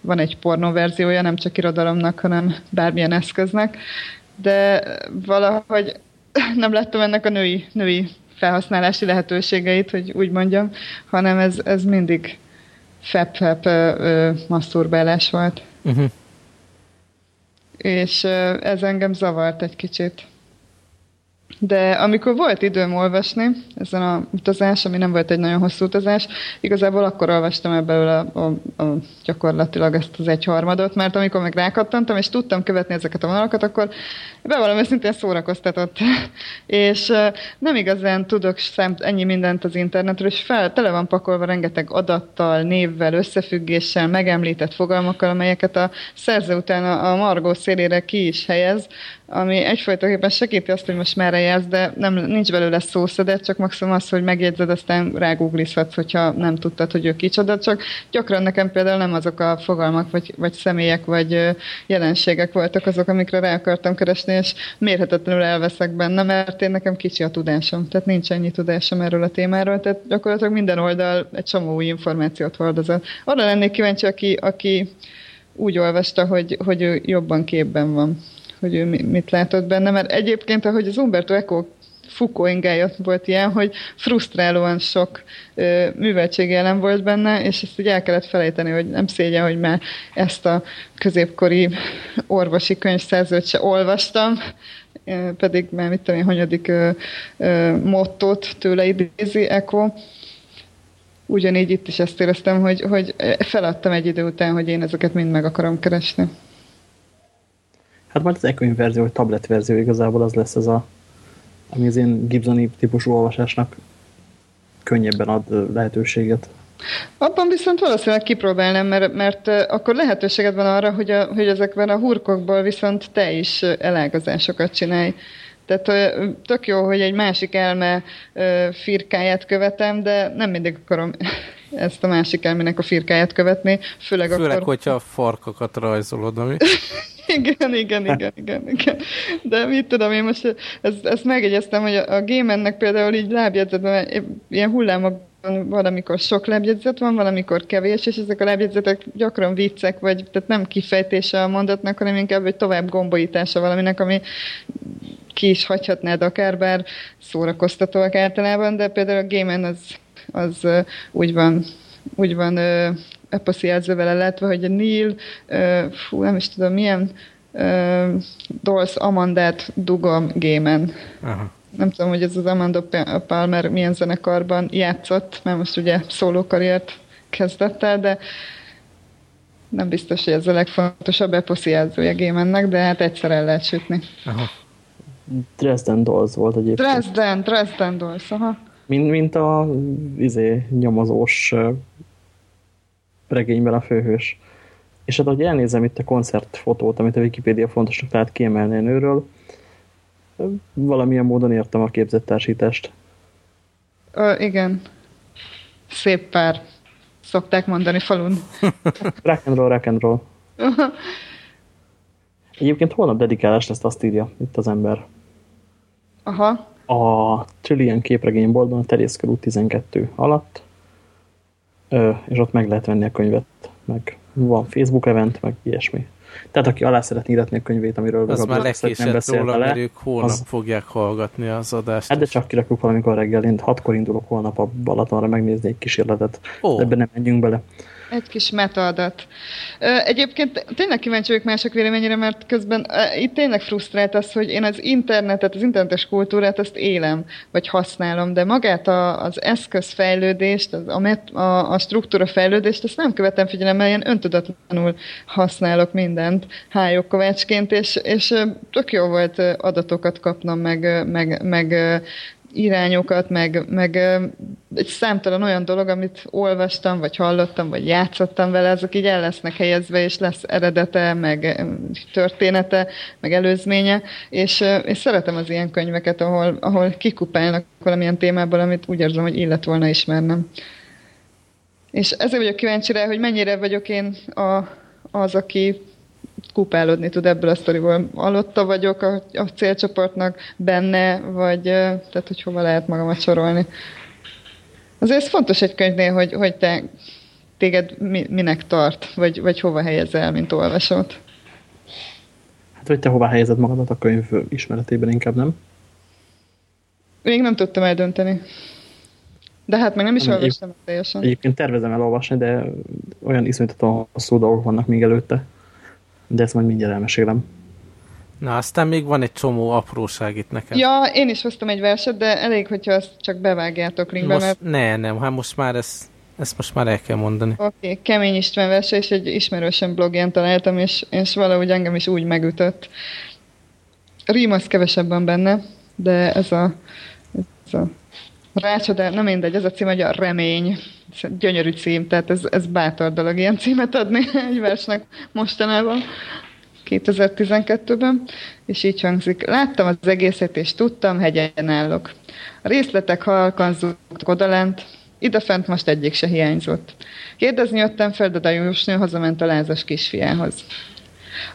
van egy pornó verziója, nem csak irodalomnak, hanem bármilyen eszköznek. De valahogy nem láttam ennek a női, női felhasználási lehetőségeit, hogy úgy mondjam, hanem ez, ez mindig fep-fep masturbálás volt. Uh-huh és ez engem zavart egy kicsit. De amikor volt időm olvasni ezen a utazás, ami nem volt egy nagyon hosszú utazás, igazából akkor olvastam ebből a, a, a, gyakorlatilag ezt az egyharmadot, mert amikor meg rákattantam, és tudtam követni ezeket a vonalakat, akkor bevallom őszintén szórakoztatott. és nem igazán tudok szemt ennyi mindent az internetről, és fel, tele van pakolva rengeteg adattal, névvel, összefüggéssel, megemlített fogalmakkal, amelyeket a szerző utána a Margó szélére ki is helyez, ami egyfajtaképpen segíti azt, hogy most merre jelz, de nem, nincs belőle szószedet, csak maximum az, hogy megjegyzed, aztán rágooglizhatsz, hogyha nem tudtad, hogy ő kicsoda, csak gyakran nekem például nem azok a fogalmak, vagy, vagy személyek, vagy jelenségek voltak azok, amikre rá akartam keresni, és mérhetetlenül elveszek benne, mert én nekem kicsi a tudásom, tehát nincs ennyi tudásom erről a témáról, tehát gyakorlatilag minden oldal egy csomó új információt hordozott. Arra lennék kíváncsi, aki, aki úgy olvasta, hogy, hogy ő jobban képben van hogy ő mit látott benne, mert egyébként, ahogy az Umberto Eco Foucault volt ilyen, hogy frusztrálóan sok ö, műveltségjelen volt benne, és ezt úgy el kellett felejteni, hogy nem szégyen, hogy már ezt a középkori orvosi könyvszerzőt se olvastam, pedig már mit tudom én, hanyadik ö, ö, mottót tőle idézi Eco. Ugyanígy itt is ezt éreztem, hogy, hogy feladtam egy idő után, hogy én ezeket mind meg akarom keresni. Hát majd az e-könyv verzió, vagy tablet verzió igazából az lesz ez a, ami az én Gibsoni típusú olvasásnak könnyebben ad lehetőséget. Abban viszont valószínűleg kipróbálnám, mert, mert akkor lehetőséged van arra, hogy, a, hogy ezekben a hurkokból viszont te is elágazásokat csinálj. Tehát tök jó, hogy egy másik elme firkáját követem, de nem mindig akarom ezt a másik elmének a firkáját követni. Főleg, Főleg akkor... hogyha a farkakat rajzolod, ami... igen, igen, igen, igen, igen. De mit tudom, én most ezt, ezt megjegyeztem, hogy a, a Gémennek például így lábjegyzetben ilyen hullámok valamikor sok lábjegyzet van, valamikor kevés, és ezek a lábjegyzetek gyakran viccek, vagy tehát nem kifejtése a mondatnak, hanem inkább egy tovább gombolítása valaminek, ami ki is hagyhatnád akár, bár szórakoztatóak általában, de például a Gémen az, az úgy van, úgy van eposzi jelzővel ellátva, hogy a Neil, uh, fú, nem is tudom milyen, uh, Dolls Amandát dugom gémen. Aha. Nem tudom, hogy ez az Amanda Palmer milyen zenekarban játszott, mert most ugye szólókarriert kezdett el, de nem biztos, hogy ez a legfontosabb eposzi jelzője gémennek, de hát egyszer el lehet sütni. Aha. Dresden Dolls volt egyébként. Dresden, Dresden Dolls, aha. Mint, mint a izé, nyomozós regényben a főhős. És hát, ahogy elnézem itt a koncertfotót, amit a Wikipedia fontosnak lehet kiemelni a nőről, valamilyen módon értem a képzettársítást. Ö, igen. Szép pár. Szokták mondani falun. rock and roll, rock and roll. Egyébként holnap dedikálás lesz, azt írja itt az ember. Aha. A Trillian képregényboltban, a Terjeszkör út 12 alatt, és ott meg lehet venni a könyvet, meg van Facebook event, meg ilyesmi. Tehát aki alá szeretné iratni a könyvét, amiről az már lekésett róla, le, mert ők holnap az... fogják hallgatni az adást. Hát de csak kirakjuk valamikor reggel, én hatkor indulok holnap a Balatonra megnézni egy kísérletet. Oh. Ebben nem menjünk bele. Egy kis metaadat. Egyébként tényleg kíváncsi vagyok mások véleményére, mert közben itt tényleg frusztrált az, hogy én az internetet, az internetes kultúrát azt élem, vagy használom, de magát a, az eszközfejlődést, az, a, met, a, a struktúra fejlődést, azt nem követem figyelemmel, ilyen öntudatlanul használok mindent kovácsként, és, és tök jó volt adatokat kapnom, meg, meg, meg irányokat, meg, meg egy számtalan olyan dolog, amit olvastam, vagy hallottam, vagy játszottam vele, azok így el lesznek helyezve, és lesz eredete, meg története, meg előzménye, és, és szeretem az ilyen könyveket, ahol, ahol kikupálnak valamilyen témából, amit úgy érzem, hogy illet volna ismernem. És ezért vagyok kíváncsi rá, hogy mennyire vagyok én a, az, aki kupálódni tud ebből a sztoriból. Alatta vagyok a, a célcsoportnak benne, vagy tehát, hogy hova lehet magamat sorolni. Azért ez fontos egy könyvnél, hogy, hogy te téged mi, minek tart, vagy, vagy hova helyezel, mint olvasót. Hát, hogy te hova helyezed magadat a könyv ismeretében inkább, nem? Még nem tudtam eldönteni. De hát meg nem is olvastam teljesen. Egyébként tervezem elolvasni, de olyan iszonyatosan hosszú dolgok vannak még előtte de ezt majd mindjárt elmesélem. Na, aztán még van egy csomó apróság itt nekem. Ja, én is hoztam egy verset, de elég, hogyha azt csak bevágjátok linkbe, most, mert... Ne, nem, hát most már ezt, ezt most már el kell mondani. Oké, okay. Kemény István verse, és egy ismerősen blogján találtam, és, és valahogy engem is úgy megütött. Rím az kevesebben benne, de ez a, ez a rácsodál, nem mindegy, ez a cím, hogy a remény. Ez gyönyörű cím, tehát ez, ez bátor dolog ilyen címet adni egy versnek mostanában. 2012-ben, és így hangzik. Láttam az egészet, és tudtam, hegyen állok. A részletek halkan zúgtak odalent, idefent most egyik se hiányzott. Kérdezni jöttem fel, de a jósnő hazament a lázas kisfiához.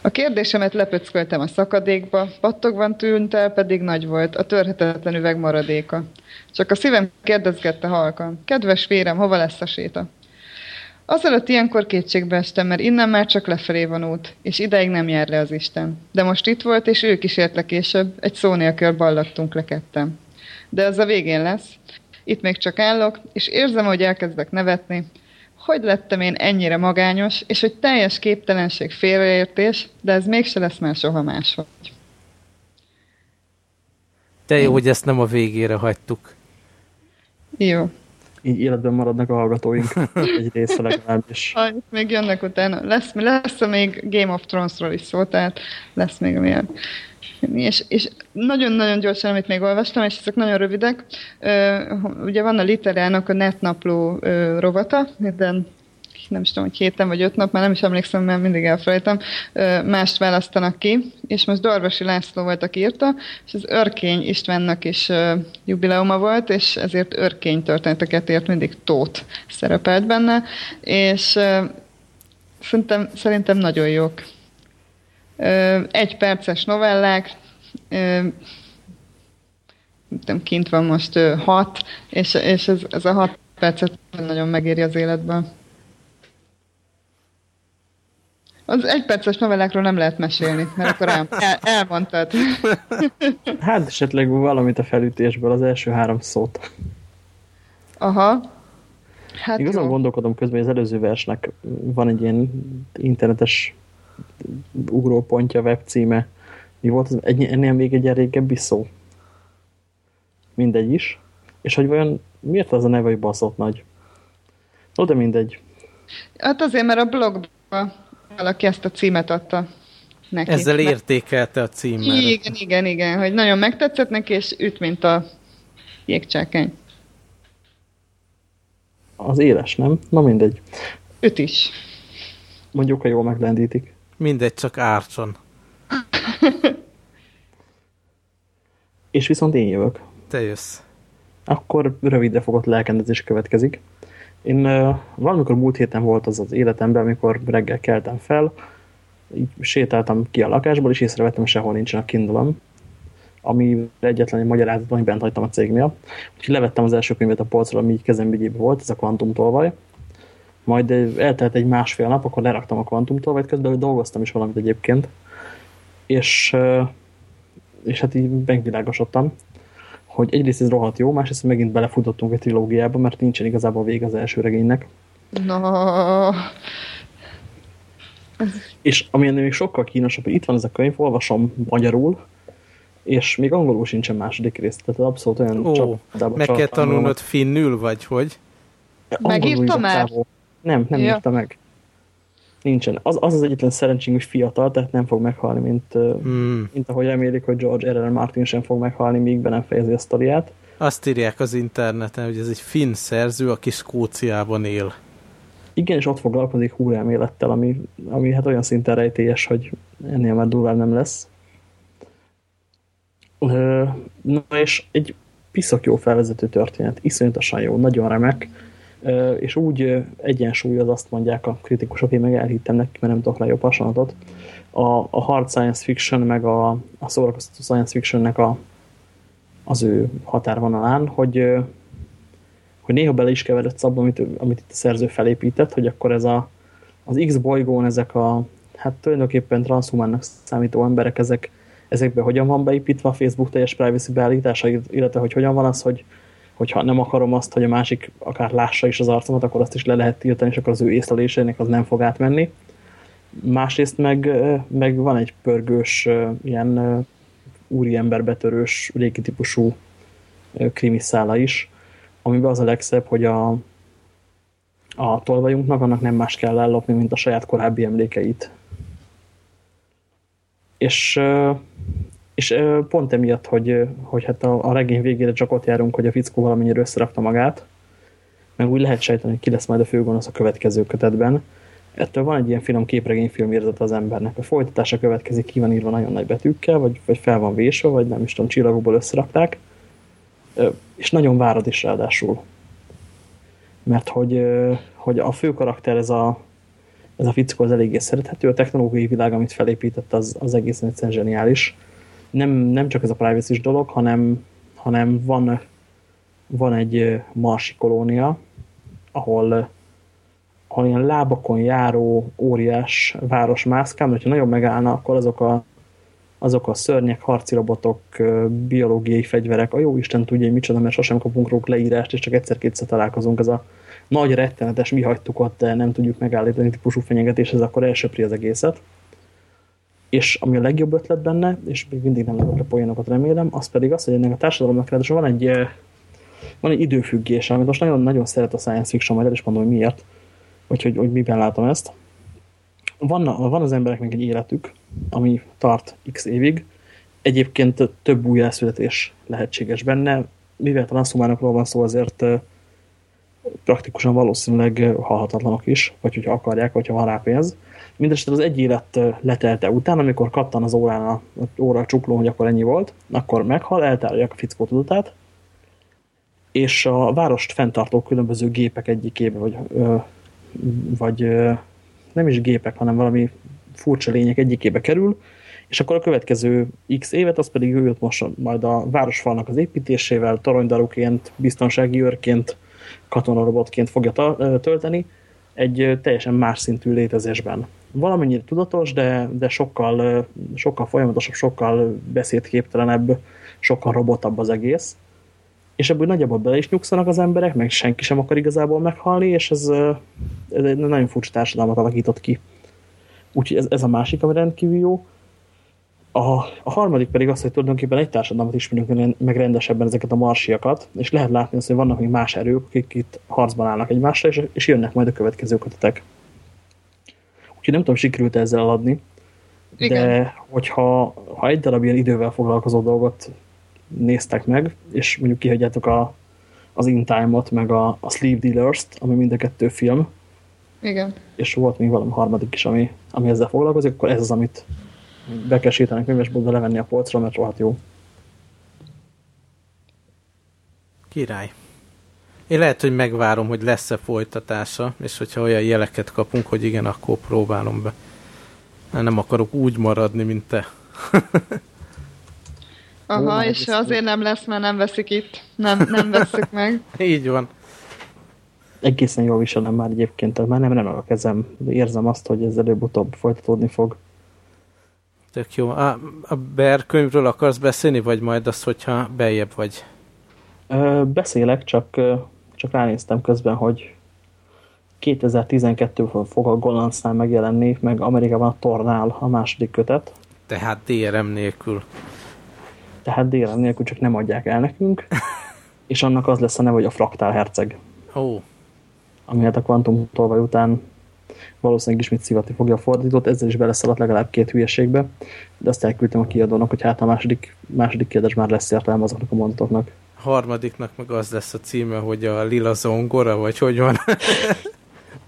A kérdésemet lepöcköltem a szakadékba, pattogvan tűnt el, pedig nagy volt, a törhetetlen üveg maradéka. Csak a szívem kérdezgette halkan. Kedves vérem, hova lesz a séta? Azelőtt ilyenkor kétségbe estem, mert innen már csak lefelé van út, és ideig nem jár le az Isten. De most itt volt, és ő kísért le később, egy szó nélkül ballattunk le kettem. De ez a végén lesz. Itt még csak állok, és érzem, hogy elkezdek nevetni, hogy lettem én ennyire magányos, és hogy teljes képtelenség félreértés, de ez mégse lesz már soha máshogy. De jó, hogy ezt nem a végére hagytuk. Jó. Így életben maradnak a hallgatóink egy része legalábbis. még jönnek utána. Lesz, lesz még Game of Thrones-ról is szó, tehát lesz még amilyen és, és nagyon-nagyon gyorsan, amit még olvastam, és ezek nagyon rövidek. Ugye van a literának a netnapló rovata, minden nem is tudom, hogy héten vagy öt nap, már nem is emlékszem, mert mindig elfelejtem, mást választanak ki, és most Darvasi László volt, aki írta, és az Örkény Istvánnak is jubileuma volt, és ezért örkény történeteket ért, mindig Tót szerepelt benne, és szerintem, szerintem nagyon jók egy perces novellák, nem kint van most hat, és, és ez, ez a hat percet nagyon megéri az életben. Az egy perces novellákról nem lehet mesélni, mert akkor el, el, elmondtad. Hát esetleg valamit a felütésből, az első három szót. Aha. Hát Igazán jó. gondolkodom közben, hogy az előző versnek van egy ilyen internetes ugrópontja, webcíme. Mi volt az? Egy, ennél még egy régebbi szó. Mindegy is. És hogy vajon miért az a neve, hogy baszott nagy? No, de mindegy. Hát azért, mert a blogban valaki ezt a címet adta neki. Ezzel értékelte a címmel. Igen, igen, igen, hogy nagyon megtetszett neki, és üt, mint a jégcsákány. Az éles, nem? Na mindegy. Üt is. Mondjuk, ha jól meglendítik. Mindegy, csak árcson. És viszont én jövök. Te jössz. Akkor rövidre fogott lelkendezés következik. Én uh, valamikor múlt héten volt az az életemben, amikor reggel keltem fel, így sétáltam ki a lakásból, és észrevettem, sehol nincsen a kindle ami egyetlen egy magyarázat, amit bent hagytam a cégnél. Úgyhogy levettem az első könyvet a polcról, ami így kezembe volt, ez a Quantum tolvaj. Majd eltelt egy másfél nap, akkor leraktam a Quantum tolvajt, közben dolgoztam is valamit egyébként. És, és hát így megvilágosodtam, hogy egyrészt ez rohadt jó, másrészt megint belefutottunk egy trilógiába, mert nincsen igazából vége az első regénynek. No. És ami ennél még sokkal kínosabb, hogy itt van ez a könyv, olvasom magyarul, és még angolul sincsen második rész, tehát abszolút olyan Ó, meg kell tanulnod finnül, vagy hogy? Megírta már? Nem, nem ja. írta meg. Nincsen. Az, az az egyetlen szerencsénk, hogy fiatal, tehát nem fog meghalni, mint, hmm. mint ahogy remélik, hogy George R. R. Martin sem fog meghalni, míg be nem fejezi a sztoriát. Azt írják az interneten, hogy ez egy finn szerző, aki Skóciában él. Igen, és ott foglalkozik húrelmélettel, ami, ami hát olyan szinten rejtélyes, hogy ennél már durvább nem lesz. Na és egy piszak jó felvezető történet, iszonyatosan jó, nagyon remek, és úgy egyensúly az azt mondják a kritikusok, én meg elhittem neki, mert nem tudok jobb hasonlatot. A, a hard science fiction, meg a, a szórakoztató science fictionnek a, az ő határvonalán, hogy, hogy néha bele is keveredett szabba, amit, amit itt a szerző felépített, hogy akkor ez a, az X bolygón ezek a, hát tulajdonképpen transhumánnak számító emberek, ezek, ezekbe hogyan van beépítve a Facebook teljes privacy beállítása, illetve hogy hogyan van az, hogy hogyha nem akarom azt, hogy a másik akár lássa is az arcomat, akkor azt is le lehet tiltani, és akkor az ő észlelésének az nem fog átmenni. Másrészt meg, meg van egy pörgős, ilyen úriember betörős, régi típusú krimiszála is, amiben az a legszebb, hogy a, a tolvajunknak annak nem más kell ellopni, mint a saját korábbi emlékeit. És és pont emiatt, hogy, hogy hát a, a regény végére csak ott járunk, hogy a fickó valamennyire összerakta magát, meg úgy lehet sejteni, hogy ki lesz majd a főgonosz a következő kötetben. Ettől van egy ilyen finom képregényfilm érzet az embernek. A folytatása következik, ki van írva nagyon nagy betűkkel, vagy, vagy fel van vésve, vagy nem is tudom, csillagokból összerakták. És nagyon várad is ráadásul. Mert hogy, hogy a fő karakter, ez a, ez a fickó az eléggé szerethető, a technológiai világ, amit felépített, az, az egészen egyszerűen zseniális nem, nem csak ez a privacy dolog, hanem, hanem van, van egy marsi kolónia, ahol, ahol ilyen lábakon járó óriás város mászkál, mert ha nagyon megállna, akkor azok a, azok a szörnyek, harci robotok, biológiai fegyverek, a jó Isten tudja, hogy micsoda, mert sosem kapunk róluk leírást, és csak egyszer-kétszer találkozunk. Ez a nagy rettenetes, mi hagytuk ott, de nem tudjuk megállítani típusú fenyegetés, ez akkor elsöpri az egészet és ami a legjobb ötlet benne, és még mindig nem lövök le poénokat remélem, az pedig az, hogy ennek a társadalomnak ráadásul van egy, eh, van egy időfüggés, amit most nagyon-nagyon szeret a science fiction, majd el is mondom, hogy miért, vagy hogy, hogy miben látom ezt. Van, van az embereknek egy életük, ami tart x évig, egyébként több újjászületés lehetséges benne, mivel transzhumánokról van szó, azért eh, praktikusan valószínűleg halhatatlanok is, vagy hogyha akarják, vagy ha van rá pénz. Mindenesetre az egy élet letelte után, amikor kattan az órán a, a óra a csukló, hogy akkor ennyi volt, akkor meghal, eltárolják a fickó tudatát, és a várost fenntartó különböző gépek egyikébe, vagy, ö, vagy ö, nem is gépek, hanem valami furcsa lények egyikébe kerül, és akkor a következő x évet, az pedig ő most majd a városfalnak az építésével, toronydaruként, biztonsági őrként, katonarobotként fogja tölteni, egy teljesen más szintű létezésben valamennyire tudatos, de, de sokkal, sokkal folyamatosabb, sokkal beszédképtelenebb, sokkal robotabb az egész. És ebből nagyjából bele is nyugszanak az emberek, meg senki sem akar igazából meghalni, és ez, ez egy nagyon furcsa társadalmat alakított ki. Úgyhogy ez, ez a másik, ami rendkívül jó. A, a harmadik pedig az, hogy tulajdonképpen egy társadalmat ismerünk meg rendesebben ezeket a marsiakat, és lehet látni azt, hogy vannak még más erők, akik itt harcban állnak egymásra, és, és jönnek majd a következő kötetek. Úgyhogy nem tudom, sikerült ezzel eladni, Igen. de hogyha ha egy darab ilyen idővel foglalkozó dolgot néztek meg, és mondjuk kihagyjátok a, az In Time-ot, meg a, a Sleep Dealers-t, ami mind a kettő film, Igen. és volt még valami harmadik is, ami, ami ezzel foglalkozik, akkor ez az, amit be kell sétálni a könyvesboltba, levenni a polcra, mert rohadt jó. Király. Én lehet, hogy megvárom, hogy lesz-e folytatása, és hogyha olyan jeleket kapunk, hogy igen, akkor próbálom be. Nem akarok úgy maradni, mint te. Aha, Ó, és azért nem lesz, mert nem veszik itt. Nem, nem veszük meg. Így van. Egészen jól viselem már egyébként, tehát már nem remeg a kezem. Érzem azt, hogy ez előbb-utóbb folytatódni fog. Tök jó. A, a Bear könyvről akarsz beszélni, vagy majd az, hogyha beljebb vagy? Ö, beszélek, csak, csak ránéztem közben, hogy 2012-ben fog a Golancnál megjelenni, meg Amerikában a Tornál a második kötet, Tehát DRM nélkül. tehát délem nélkül csak nem adják el nekünk, és annak az lesz a neve, hogy a Fraktál Herceg, Ó, ami hát a Quantum tolvaj után valószínűleg ismét szivatni fogja a fordítót, ezzel is beleszaladt legalább két hülyeségbe, de azt elküldtem a kiadónak, hogy hát a második, második kiadás már lesz értelme azoknak a mondatoknak. Harmadiknak meg az lesz a címe, hogy a Lila Zongora, vagy hogy van?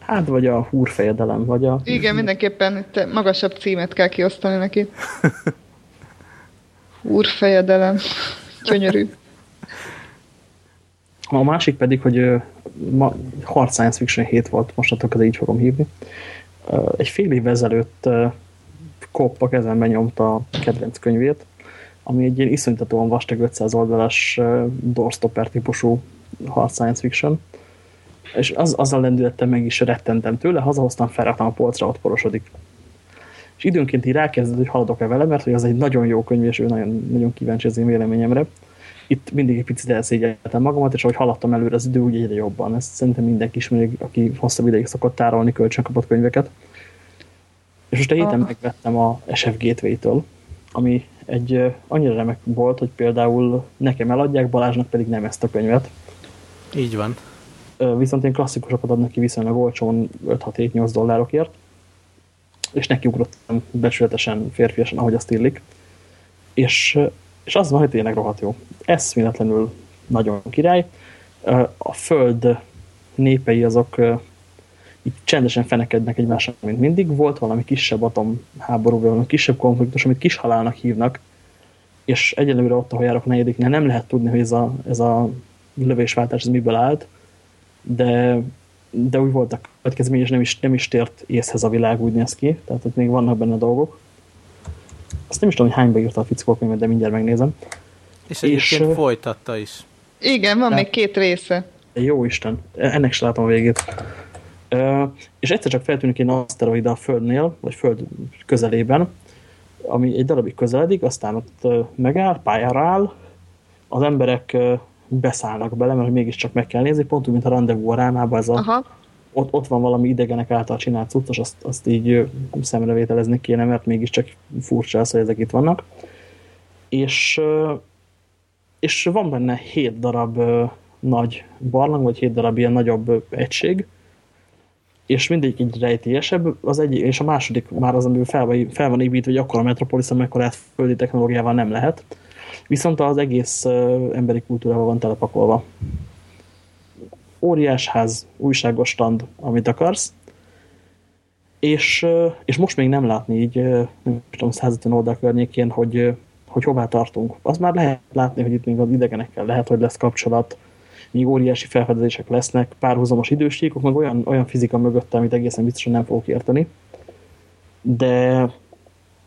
Hát, vagy a húrfejedelem, vagy a... Igen, mindenképpen itt magasabb címet kell kiosztani neki. Úrfejedelem. Gyönyörű. A másik pedig, hogy ma Hard Science Fiction 7 volt, mostantól kezdve így fogom hívni. Egy fél év ezelőtt ö, Kopp a kezemben nyomta a kedvenc könyvét, ami egy ilyen iszonytatóan vastag 500 oldalas ö, doorstopper típusú Hard Science Fiction. És az, azzal lendülettem meg is rettentem tőle, hazahoztam, felraktam a polcra, ott porosodik. És időnként így rákezdett, hogy haladok-e vele, mert hogy az egy nagyon jó könyv, és ő nagyon, nagyon kíváncsi az én véleményemre itt mindig egy picit elszégyeltem magamat, és ahogy haladtam előre az idő, úgy egyre jobban. Ezt szerintem mindenki ismeri, aki hosszabb ideig szokott tárolni kölcsönkapott könyveket. És most a héten Ah. megvettem a SF Gateway-től, ami egy annyira remek volt, hogy például nekem eladják, Balázsnak pedig nem ezt a könyvet. Így van. Viszont én klasszikusokat adnak ki viszonylag olcsón 5-6-7-8 dollárokért, és nekiugrottam becsületesen, férfiasan, ahogy azt illik. És, és az van, hogy tényleg rohadt jó. Eszméletlenül nagyon király. A föld népei azok így csendesen fenekednek egymással, mint mindig. Volt valami kisebb atomháború, vagy valami kisebb konfliktus, amit kis halálnak hívnak, és egyelőre ott, ahol járok negyediknél, nem lehet tudni, hogy ez a, ez a lövésváltás ez miből állt, de, de úgy voltak következmény, és nem is, nem is tért észhez a világ, úgy néz ki, tehát ott még vannak benne dolgok. Azt nem is tudom, hogy hányba írta a fickó a könyvet, de mindjárt megnézem. És És, egyébként ö, folytatta is. Igen, van Ja. még két része. Jó Isten, ennek se látom a végét. És egyszer csak feltűnik egy aszteroida a Földnél, vagy Föld közelében, ami egy darabig közeledik, aztán ott megáll, pályára áll, az emberek beszállnak bele, mert mégiscsak meg kell nézni, pont úgy, mint a rendezvú a rámában, ez a, Aha. ott, ott van valami idegenek által csinált cuccos, azt, azt így szemrevételezni kéne, mert mégiscsak furcsa az, hogy ezek itt vannak. És, és van benne hét darab nagy barlang, vagy hét darab ilyen nagyobb egység, és mindegyik így rejtélyesebb, az egyik, és a második már az, amiben fel, fel van építve, hogy akkor a metropolis, amikor át földi technológiával nem lehet. Viszont az egész ö, emberi kultúrával van telepakolva. Óriás ház, újságos stand, amit akarsz, és, ö, és most még nem látni így, ö, nem tudom, 150 oldal környékén, hogy, hogy hová tartunk. Az már lehet látni, hogy itt még az idegenekkel lehet, hogy lesz kapcsolat, még óriási felfedezések lesznek, párhuzamos idősíkok, meg olyan, olyan fizika mögött, amit egészen biztosan nem fogok érteni. De,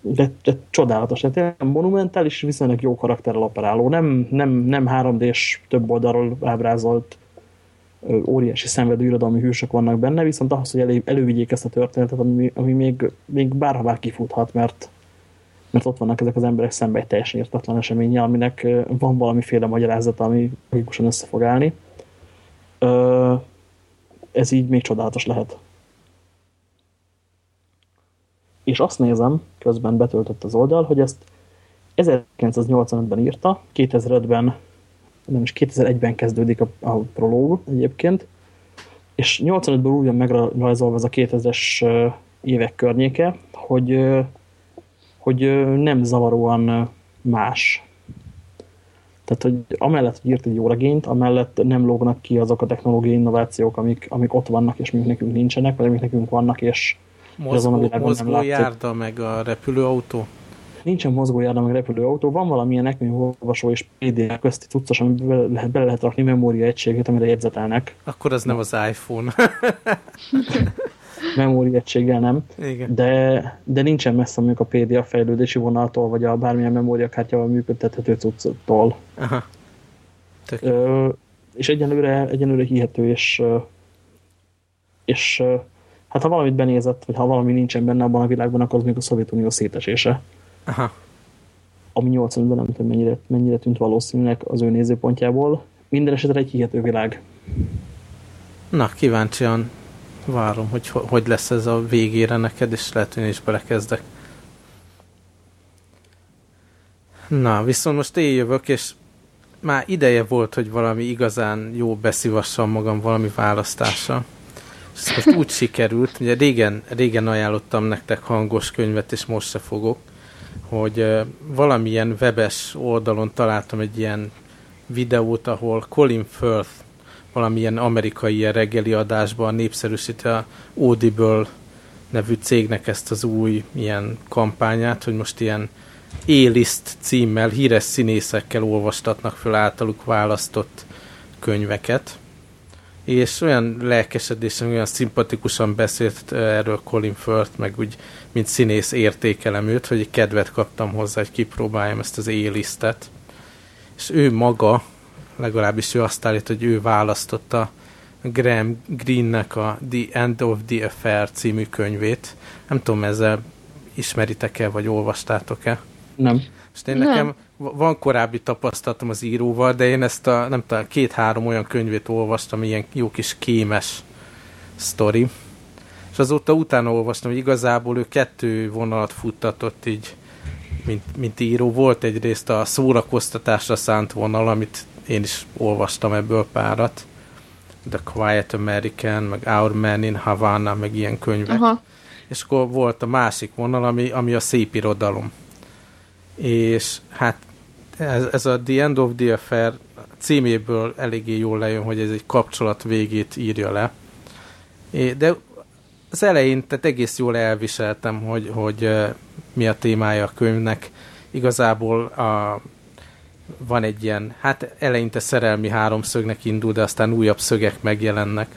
de, de csodálatos, tehát monumentális, viszonylag jó karakterrel operáló, nem, nem, nem 3D-s több oldalról ábrázolt óriási szenvedő irodalmi hősök vannak benne, viszont ahhoz, hogy elő, elővigyék ezt a történetet, ami, ami még, még bárhová kifuthat, mert, mert ott vannak ezek az emberek szembe egy teljesen értetlen eseménye, aminek van valamiféle magyarázata, ami logikusan össze fog állni. Ez így még csodálatos lehet. És azt nézem, közben betöltött az oldal, hogy ezt 1985-ben írta, 2005-ben, nem is 2001-ben kezdődik a, a prológ egyébként, és 85-ből úgy van megrajzolva ez a 2000-es ö, évek környéke, hogy, hogy nem zavaróan más. Tehát, hogy amellett, hogy írt egy jó regényt, amellett nem lógnak ki azok a technológiai innovációk, amik, amik ott vannak, és amik nekünk nincsenek, vagy amik nekünk vannak, és mozgó, mozgó járda, meg a repülőautó? Nincsen mozgó járda, meg repülőautó. Van valamilyen olvasó és PDF közti cuccos, amiben bele lehet, bele lehet rakni memória egységet, amire jegyzetelnek. Akkor az nem az iPhone. memória egységgel nem. Igen. De, de nincsen messze mondjuk a PDF fejlődési vonaltól, vagy a bármilyen memóriakártyával működtethető cucctól. Aha. Ö, és egyenlőre, egyenlőre hihető, és, és hát ha valamit benézett, vagy ha valami nincsen benne abban a világban, akkor az még a Szovjetunió szétesése. Aha. Ami 80-ben nem tudom mennyire, mennyire tűnt valószínűleg az ő nézőpontjából. Minden esetre egy hihető világ. Na, kíváncsian várom, hogy hogy lesz ez a végére neked, és lehet, hogy én is belekezdek. Na, viszont most én jövök, és már ideje volt, hogy valami igazán jó beszívassam magam valami választása. És ez most úgy sikerült, ugye régen, régen ajánlottam nektek hangos könyvet, és most se fogok, hogy valamilyen webes oldalon találtam egy ilyen videót, ahol Colin Firth valamilyen amerikai ilyen reggeli adásban népszerűsíti a Audible nevű cégnek ezt az új ilyen kampányát, hogy most ilyen A-list címmel, híres színészekkel olvastatnak föl általuk választott könyveket. És olyan lelkesedésen, olyan szimpatikusan beszélt erről Colin Firth, meg úgy, mint színész értékelem őt, hogy kedvet kaptam hozzá, hogy kipróbáljam ezt az A-listet. És ő maga legalábbis ő azt állít, hogy ő választotta Graham Greennek a The End of the Affair című könyvét. Nem tudom, ezzel ismeritek-e, vagy olvastátok-e? Nem. És én nem. nekem van korábbi tapasztalatom az íróval, de én ezt a, nem tudom, két-három olyan könyvét olvastam, ilyen jó kis kémes sztori. És azóta utána olvastam, hogy igazából ő kettő vonalat futtatott így, mint, mint író. Volt egyrészt a szórakoztatásra szánt vonal, amit én is olvastam ebből párat. The Quiet American, meg Our Man in Havana, meg ilyen könyvek. Aha. És akkor volt a másik vonal, ami, ami a szép irodalom. És hát ez, ez a The End of the Affair címéből eléggé jól lejön, hogy ez egy kapcsolat végét írja le. De az elején tehát egész jól elviseltem, hogy, hogy mi a témája a könyvnek. Igazából a van egy ilyen, hát eleinte szerelmi háromszögnek indul, de aztán újabb szögek megjelennek,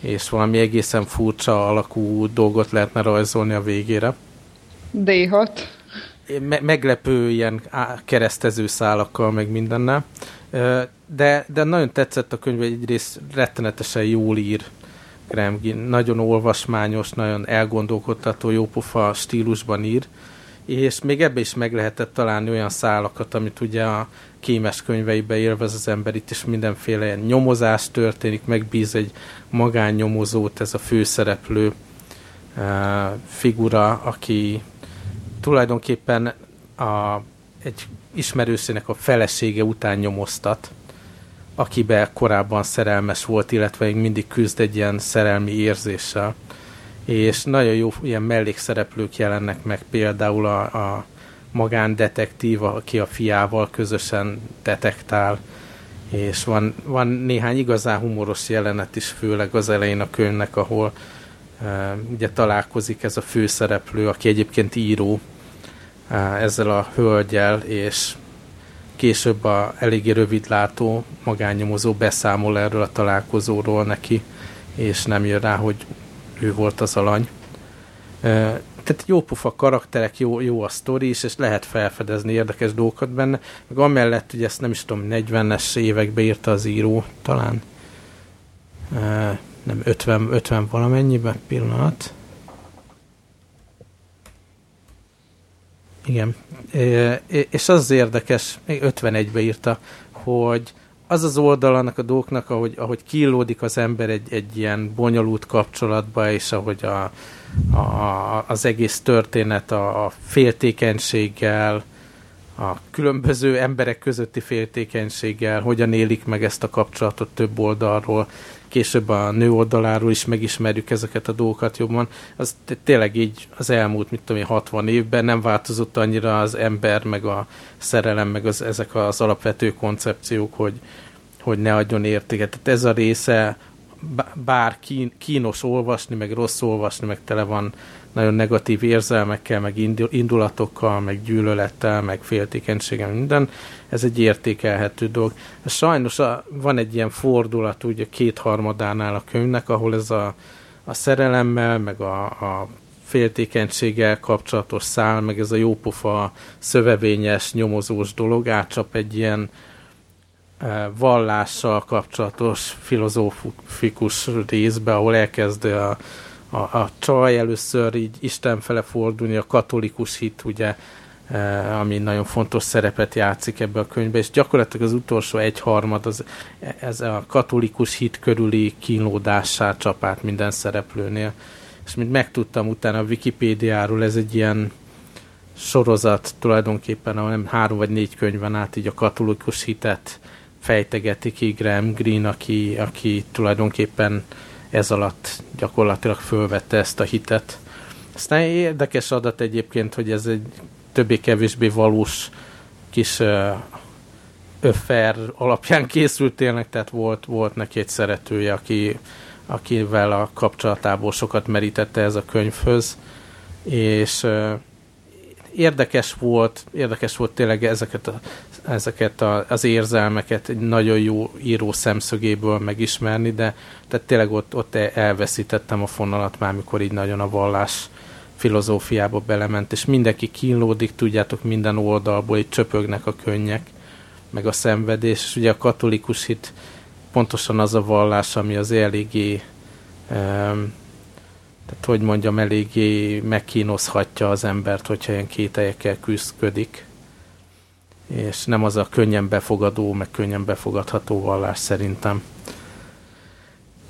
és valami egészen furcsa alakú dolgot lehetne rajzolni a végére. D6. Me- meglepő ilyen keresztező szálakkal, meg mindennel. De, de nagyon tetszett a könyv, egyrészt rettenetesen jól ír Graham nagyon olvasmányos, nagyon elgondolkodtató, jópofa stílusban ír, és még ebbe is meg lehetett találni olyan szálakat, amit ugye a kémes könyveibe élvez az ember, itt is mindenféle ilyen nyomozás történik, megbíz egy magánnyomozót, ez a főszereplő uh, figura, aki tulajdonképpen a, egy ismerősének a felesége után nyomoztat, akibe korábban szerelmes volt, illetve még mindig küzd egy ilyen szerelmi érzéssel és nagyon jó ilyen mellékszereplők jelennek meg, például a, a magándetektív, aki a fiával közösen detektál, és van, van néhány igazán humoros jelenet is, főleg az elején a könyvnek, ahol e, ugye találkozik ez a főszereplő, aki egyébként író e, ezzel a hölgyel, és később a eléggé rövidlátó magánnyomozó beszámol erről a találkozóról neki, és nem jön rá, hogy ő volt az alany. Tehát jó pufa karakterek, jó, jó a sztori is, és lehet felfedezni érdekes dolgokat benne. Meg amellett, hogy ezt nem is tudom, 40-es évekbe írta az író, talán nem 50, 50 valamennyiben pillanat. Igen. És az érdekes, még 51-be írta, hogy az az oldal annak a dolgoknak, ahogy, ahogy killódik az ember egy, egy ilyen bonyolult kapcsolatba, és ahogy a, a, az egész történet a, a féltékenységgel, a különböző emberek közötti féltékenységgel, hogyan élik meg ezt a kapcsolatot több oldalról, később a nő oldaláról is megismerjük ezeket a dolgokat jobban. Az tényleg így az elmúlt, mit tudom én, 60 évben nem változott annyira az ember, meg a szerelem, meg az, ezek az alapvető koncepciók, hogy, hogy ne adjon értéket. Tehát ez a része bár kínos olvasni, meg rossz olvasni, meg tele van nagyon negatív érzelmekkel, meg indulatokkal, meg gyűlölettel, meg féltékenységgel, minden, ez egy értékelhető dolog. Sajnos a, van egy ilyen fordulat ugye kétharmadánál a könyvnek, ahol ez a, a szerelemmel, meg a, a féltékenységgel kapcsolatos szál, meg ez a jópofa szövevényes, nyomozós dolog átcsap egy ilyen e, vallással kapcsolatos filozófikus részbe, ahol elkezd a, a, a csaj először így Isten fele fordulni, a katolikus hit, ugye, e, ami nagyon fontos szerepet játszik ebbe a könyvbe, és gyakorlatilag az utolsó egyharmad az, ez a katolikus hit körüli kínlódássá csapát minden szereplőnél. És mint megtudtam utána a Wikipédiáról, ez egy ilyen sorozat tulajdonképpen, ahol nem három vagy négy könyven át így a katolikus hitet fejtegeti ki Graham Greene, aki, aki tulajdonképpen ez alatt gyakorlatilag fölvette ezt a hitet. Aztán érdekes adat egyébként, hogy ez egy többé-kevésbé valós kis öffer alapján készült tényleg, tehát volt, volt neki egy szeretője, aki, akivel a kapcsolatából sokat merítette ez a könyvhöz, és érdekes volt, érdekes volt tényleg ezeket, a, ezeket a, az érzelmeket egy nagyon jó író szemszögéből megismerni, de tehát tényleg ott, ott elveszítettem a fonalat már, mikor így nagyon a vallás filozófiába belement, és mindenki kínlódik, tudjátok, minden oldalból itt csöpögnek a könnyek, meg a szenvedés, és ugye a katolikus hit pontosan az a vallás, ami az eléggé um, tehát hogy mondjam, eléggé megkínozhatja az embert, hogyha ilyen kételyekkel küzdködik. És nem az a könnyen befogadó, meg könnyen befogadható vallás szerintem.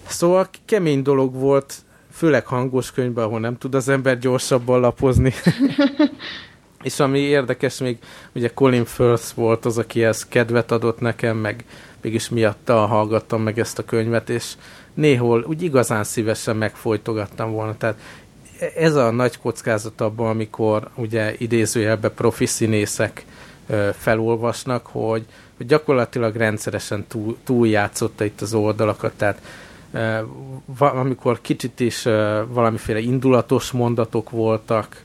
Szóval kemény dolog volt, főleg hangos könyvben, ahol nem tud az ember gyorsabban lapozni. és ami érdekes, még ugye Colin Firth volt az, aki ezt kedvet adott nekem, meg mégis miatta hallgattam meg ezt a könyvet, és néhol úgy igazán szívesen megfolytogattam volna. Tehát ez a nagy kockázat abban, amikor ugye idézőjelben profi színészek felolvasnak, hogy, hogy gyakorlatilag rendszeresen túl, túljátszotta itt az oldalakat, tehát amikor kicsit is valamiféle indulatos mondatok voltak,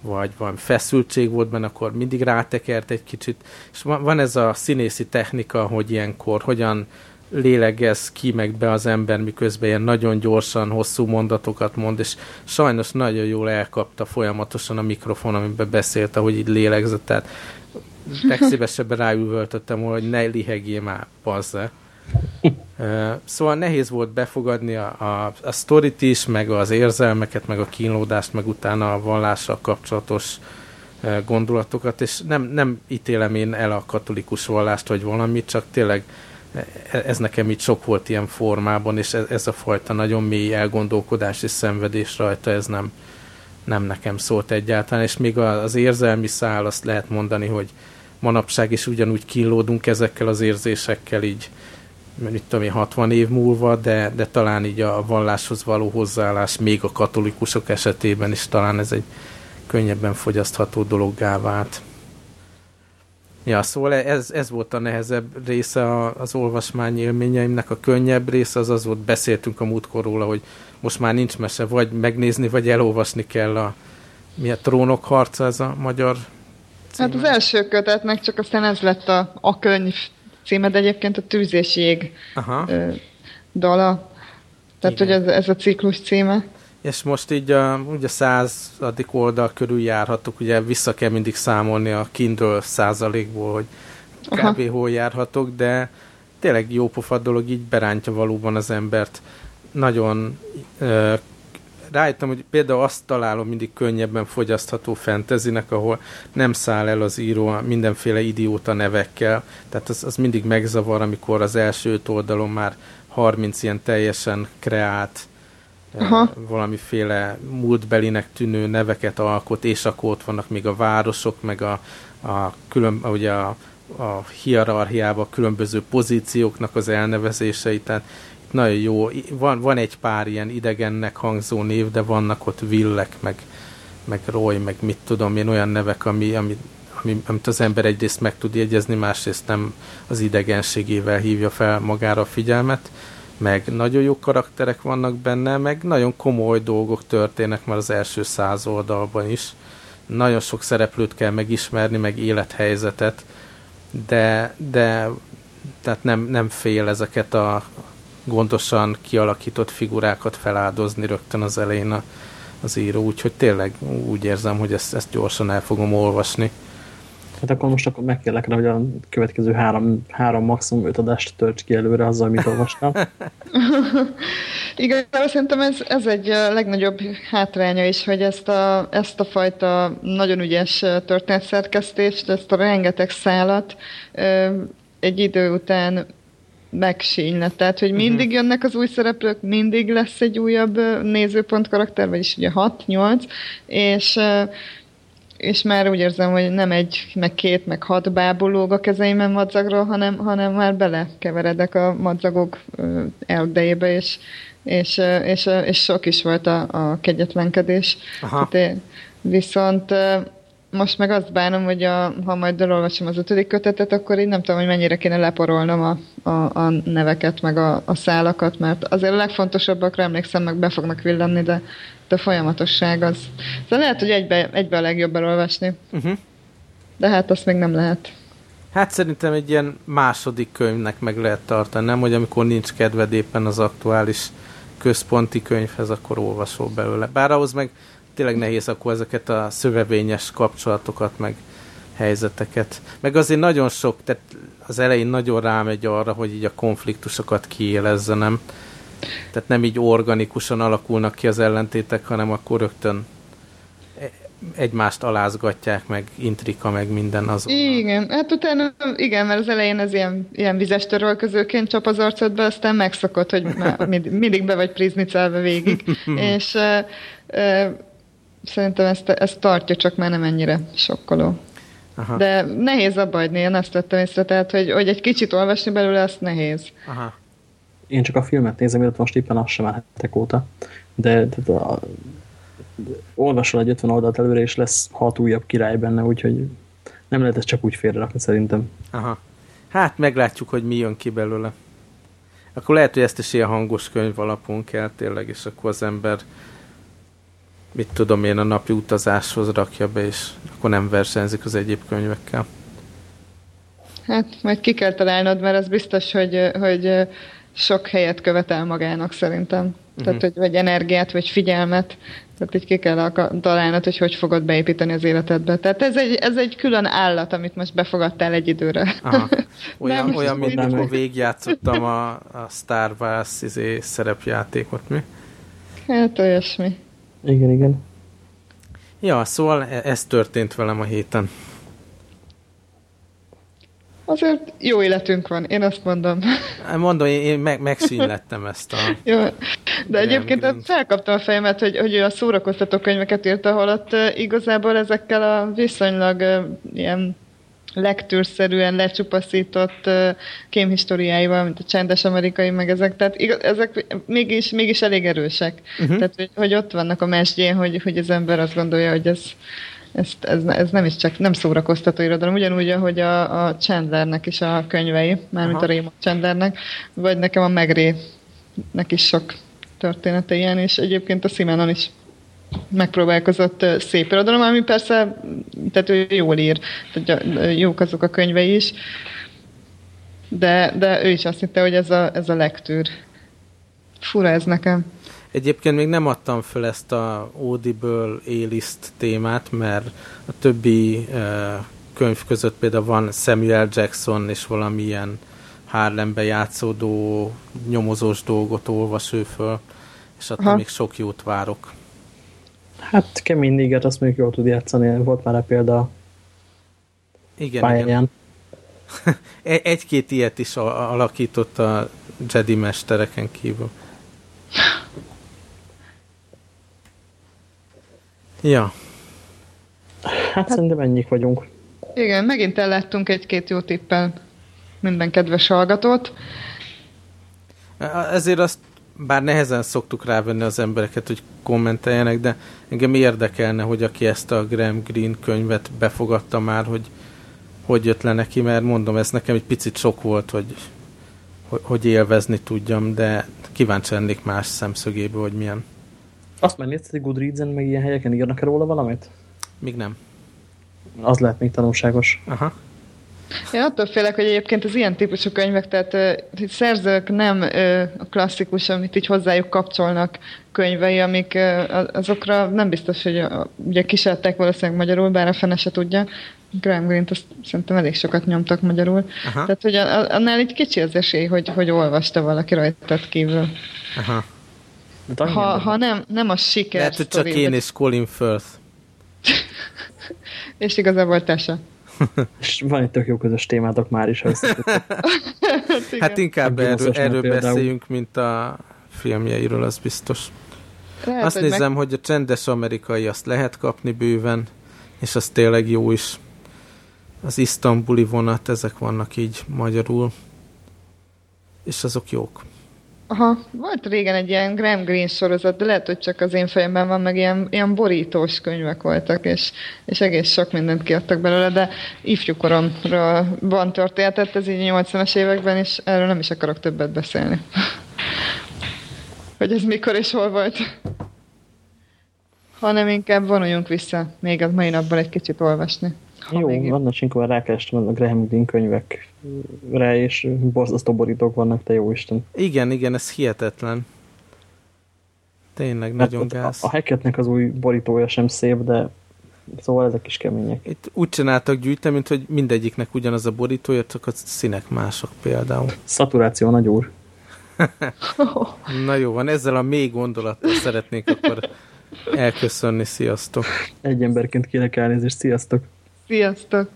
vagy valami feszültség volt benne, akkor mindig rátekert egy kicsit. És van, ez a színészi technika, hogy ilyenkor hogyan lélegez ki meg be az ember, miközben ilyen nagyon gyorsan, hosszú mondatokat mond, és sajnos nagyon jól elkapta folyamatosan a mikrofon, amiben beszélt, ahogy így lélegzett, tehát legszívesebben ráülvöltöttem volna, hogy ne lihegjél már, pazze. Szóval nehéz volt befogadni a, a, a sztorit is, meg az érzelmeket, meg a kínlódást, meg utána a vallással kapcsolatos gondolatokat, és nem, nem ítélem én el a katolikus vallást, vagy valamit, csak tényleg ez nekem itt sok volt ilyen formában, és ez, ez a fajta nagyon mély elgondolkodás és szenvedés rajta, ez nem, nem nekem szólt egyáltalán, és még az érzelmi szál, azt lehet mondani, hogy manapság is ugyanúgy kínlódunk ezekkel az érzésekkel így, mit tudom én, 60 év múlva, de, de talán így a valláshoz való hozzáállás még a katolikusok esetében is talán ez egy könnyebben fogyasztható dologgá vált. Ja, szóval ez, ez volt a nehezebb része az olvasmány élményeimnek, a könnyebb része az az volt, beszéltünk a múltkor róla, hogy most már nincs mese, vagy megnézni, vagy elolvasni kell a mi a trónok harca, ez a magyar címe. Hát az első kötetnek csak aztán ez lett a, a könyv címe, de egyébként a tűzéség Aha. dala. Tehát, Igen. hogy ez, ez a ciklus címe. És most így a, ugye századik oldal körül járhatok, ugye vissza kell mindig számolni a Kindle százalékból, hogy kb. Aha. hol járhatok, de tényleg jó pofa dolog, így berántja valóban az embert. Nagyon uh, rájöttem, hogy például azt találom mindig könnyebben fogyasztható fantasynek, ahol nem száll el az író mindenféle idióta nevekkel, tehát az, az mindig megzavar, amikor az első oldalon már 30 ilyen teljesen kreált Aha. valamiféle múltbelinek tűnő neveket alkot, és akkor ott vannak még a városok, meg a, a, külön, ugye a, a hierarchiába különböző pozícióknak az elnevezései, tehát itt nagyon jó, van, van egy pár ilyen idegennek hangzó név, de vannak ott Villek, meg, meg Roy, meg mit tudom én, olyan nevek, ami, ami, ami, amit az ember egyrészt meg tud jegyezni, másrészt nem az idegenségével hívja fel magára a figyelmet, meg nagyon jó karakterek vannak benne, meg nagyon komoly dolgok történnek már az első száz oldalban is. Nagyon sok szereplőt kell megismerni, meg élethelyzetet, de, de tehát nem, nem fél ezeket a gondosan kialakított figurákat feláldozni rögtön az elején a, az író, úgyhogy tényleg úgy érzem, hogy ezt, ezt gyorsan el fogom olvasni. Hát akkor most akkor megkérlek rá, hogy a következő három, három maximum öt adást tölts ki előre azzal, amit olvastál. Igazából szerintem ez, ez egy legnagyobb hátránya is, hogy ezt a, ezt a fajta nagyon ügyes történetszerkesztést, ezt a rengeteg szálat egy idő után megsínylet. Tehát, hogy mindig uh-huh. jönnek az új szereplők, mindig lesz egy újabb nézőpont karakter, vagyis ugye 6-8, és és már úgy érzem, hogy nem egy, meg két, meg hat bábulóg a kezeimben madzagról, hanem, hanem már belekeveredek a madzagok eldejébe, és, és, és, és sok is volt a, a kegyetlenkedés. Aha. Hát, viszont most meg azt bánom, hogy a, ha majd elolvasom az ötödik kötetet, akkor én nem tudom, hogy mennyire kéne leporolnom a, a, a neveket, meg a, a szálakat, mert azért a legfontosabbakra emlékszem, meg be fognak villanni, de, de folyamatosság az. De lehet, hogy egybe, egybe a legjobb elolvasni. Uh-huh. De hát azt még nem lehet. Hát szerintem egy ilyen második könyvnek meg lehet tartani, nem? Hogy amikor nincs kedved éppen az aktuális központi könyvhez, akkor olvasol belőle. Bár ahhoz meg tényleg nehéz akkor ezeket a szövevényes kapcsolatokat, meg helyzeteket. Meg azért nagyon sok, tehát az elején nagyon rámegy arra, hogy így a konfliktusokat kiélezze, nem? Tehát nem így organikusan alakulnak ki az ellentétek, hanem akkor rögtön egymást alázgatják, meg intrika, meg minden az. Igen, hát utána, igen, mert az elején ez ilyen, ilyen vizes törölközőként csap az arcodba, aztán megszokott, hogy már mindig be vagy priznicelve végig, és e, e, szerintem ezt, ezt tartja, csak már nem ennyire sokkoló. Aha. De nehéz abba hagyni, én azt vettem észre, tehát, hogy, hogy egy kicsit olvasni belőle, azt nehéz. Aha. Én csak a filmet nézem, illetve most éppen azt sem hetek óta, de, de a, olvasol egy 50 oldalt előre, és lesz hat újabb király benne, úgyhogy nem lehet ezt csak úgy félrerakni szerintem. Aha. Hát meglátjuk, hogy mi jön ki belőle. Akkor lehet, hogy ezt is ilyen hangos könyv alapon kell tényleg, és akkor az ember mit tudom én, a napi utazáshoz rakja be, és akkor nem versenyzik az egyéb könyvekkel. Hát majd ki kell találnod, mert az biztos, hogy, hogy sok helyet követel magának szerintem. Uh-huh. Tehát, hogy vagy energiát, vagy figyelmet. Tehát így ki kell találnod, hogy hogy fogod beépíteni az életedbe. Tehát ez egy, ez egy külön állat, amit most befogadtál egy időre. Aha. Olyan, nem, olyan mint amikor végigjátszottam a, a Star Wars izé, szerepjátékot, mi? Hát olyasmi. Igen, igen. Ja, szóval e- ez történt velem a héten. Azért jó életünk van, én azt mondom. Hát mondom, én meg, megsínlettem ezt a... jó. De egyébként Green. felkaptam a fejemet, hogy, hogy ő a szórakoztató könyveket írt, ahol ott uh, igazából ezekkel a viszonylag uh, ilyen lektűrszerűen lecsupaszított uh, kémhistóriáival, mint a csendes amerikai, meg ezek, tehát igaz, ezek mégis, mégis elég erősek. Uh-huh. Tehát, hogy, hogy ott vannak a mesdjén, hogy, hogy az ember azt gondolja, hogy ez, ez, ez, ez nem is csak nem szórakoztató irodalom, ugyanúgy, ahogy a, a Chandlernek is a könyvei, mármint Aha. a Raymond Chandlernek, vagy nekem a Megrének is sok története ilyen, és egyébként a Simenon is megpróbálkozott szép irodalom, ami persze, tehát ő jól ír, tehát jók azok a könyvei is, de, de ő is azt hitte, hogy ez a, ez a legtűr. Fura ez nekem. Egyébként még nem adtam fel ezt a Audible A-list témát, mert a többi uh, könyv között például van Samuel Jackson és valamilyen Harlembe játszódó nyomozós dolgot olvas ő föl, és attól Aha. még sok jót várok. Hát kemény néget azt mondjuk jól tud játszani, volt már a példa igen, pályán. Igen. Egy-két ilyet is alakított a Jedi mestereken kívül. Ja. Hát, hát szerintem ennyik vagyunk. Igen, megint elláttunk egy-két jó tippel minden kedves hallgatót. Ezért azt bár nehezen szoktuk rávenni az embereket, hogy kommenteljenek, de engem érdekelne, hogy aki ezt a Graham Greene könyvet befogadta már, hogy hogy jött le neki, mert mondom, ez nekem egy picit sok volt, hogy, hogy élvezni tudjam, de kíváncsi lennék más szemszögéből, hogy milyen. Azt megnézted, hogy Goodreads-en meg ilyen helyeken írnak-e róla valamit? Még nem. Az lehet még tanulságos. Aha. Én attól félek, hogy egyébként az ilyen típusú könyvek, tehát hogy szerzők nem a klasszikus, amit így hozzájuk kapcsolnak könyvei, amik azokra nem biztos, hogy ugye kísértek valószínűleg magyarul, bár a fene se tudja. Graham Greene-t azt szerintem elég sokat nyomtak magyarul. Aha. Tehát, hogy annál egy kicsi az esély, hogy, hogy olvasta valaki rajtad kívül. Aha. Ha, ha nem, nem a siker Lehet, hogy csak én és Colin Firth. és igazából te se. És van egy tök jó közös témátok már is, ha Hát inkább erről, erről beszéljünk, mint a filmjeiről, az biztos. Lehet, azt hogy nézem, meg... hogy a csendes amerikai azt lehet kapni bőven, és az tényleg jó is. Az isztambuli vonat, ezek vannak így magyarul, és azok jók. Aha, volt régen egy ilyen Graham Greene sorozat, de lehet, hogy csak az én fejemben van, meg ilyen, ilyen borítós könyvek voltak, és, és egész sok mindent kiadtak belőle, de ifjúkoromról van történetet, ez így 80-as években, és erről nem is akarok többet beszélni. hogy ez mikor és hol volt. Hanem inkább vonuljunk vissza még a mai napban egy kicsit olvasni. Jó, még... vannak sinkor rákerestem a Graham Greene könyvekre, és borzasztó borítók vannak, te jó Isten. Igen, igen, ez hihetetlen. Tényleg, nagyon hát, gáz. A, a Hackettnek az új borítója sem szép, de szóval ezek is kemények. Itt úgy csináltak gyűjtem, mint hogy mindegyiknek ugyanaz a borítója, csak a színek mások például. Szaturáció nagy úr. Na jó, van, ezzel a mély gondolattal szeretnék akkor elköszönni. Sziasztok! Egy emberként kérek elnézést, sziasztok! Sziasztok!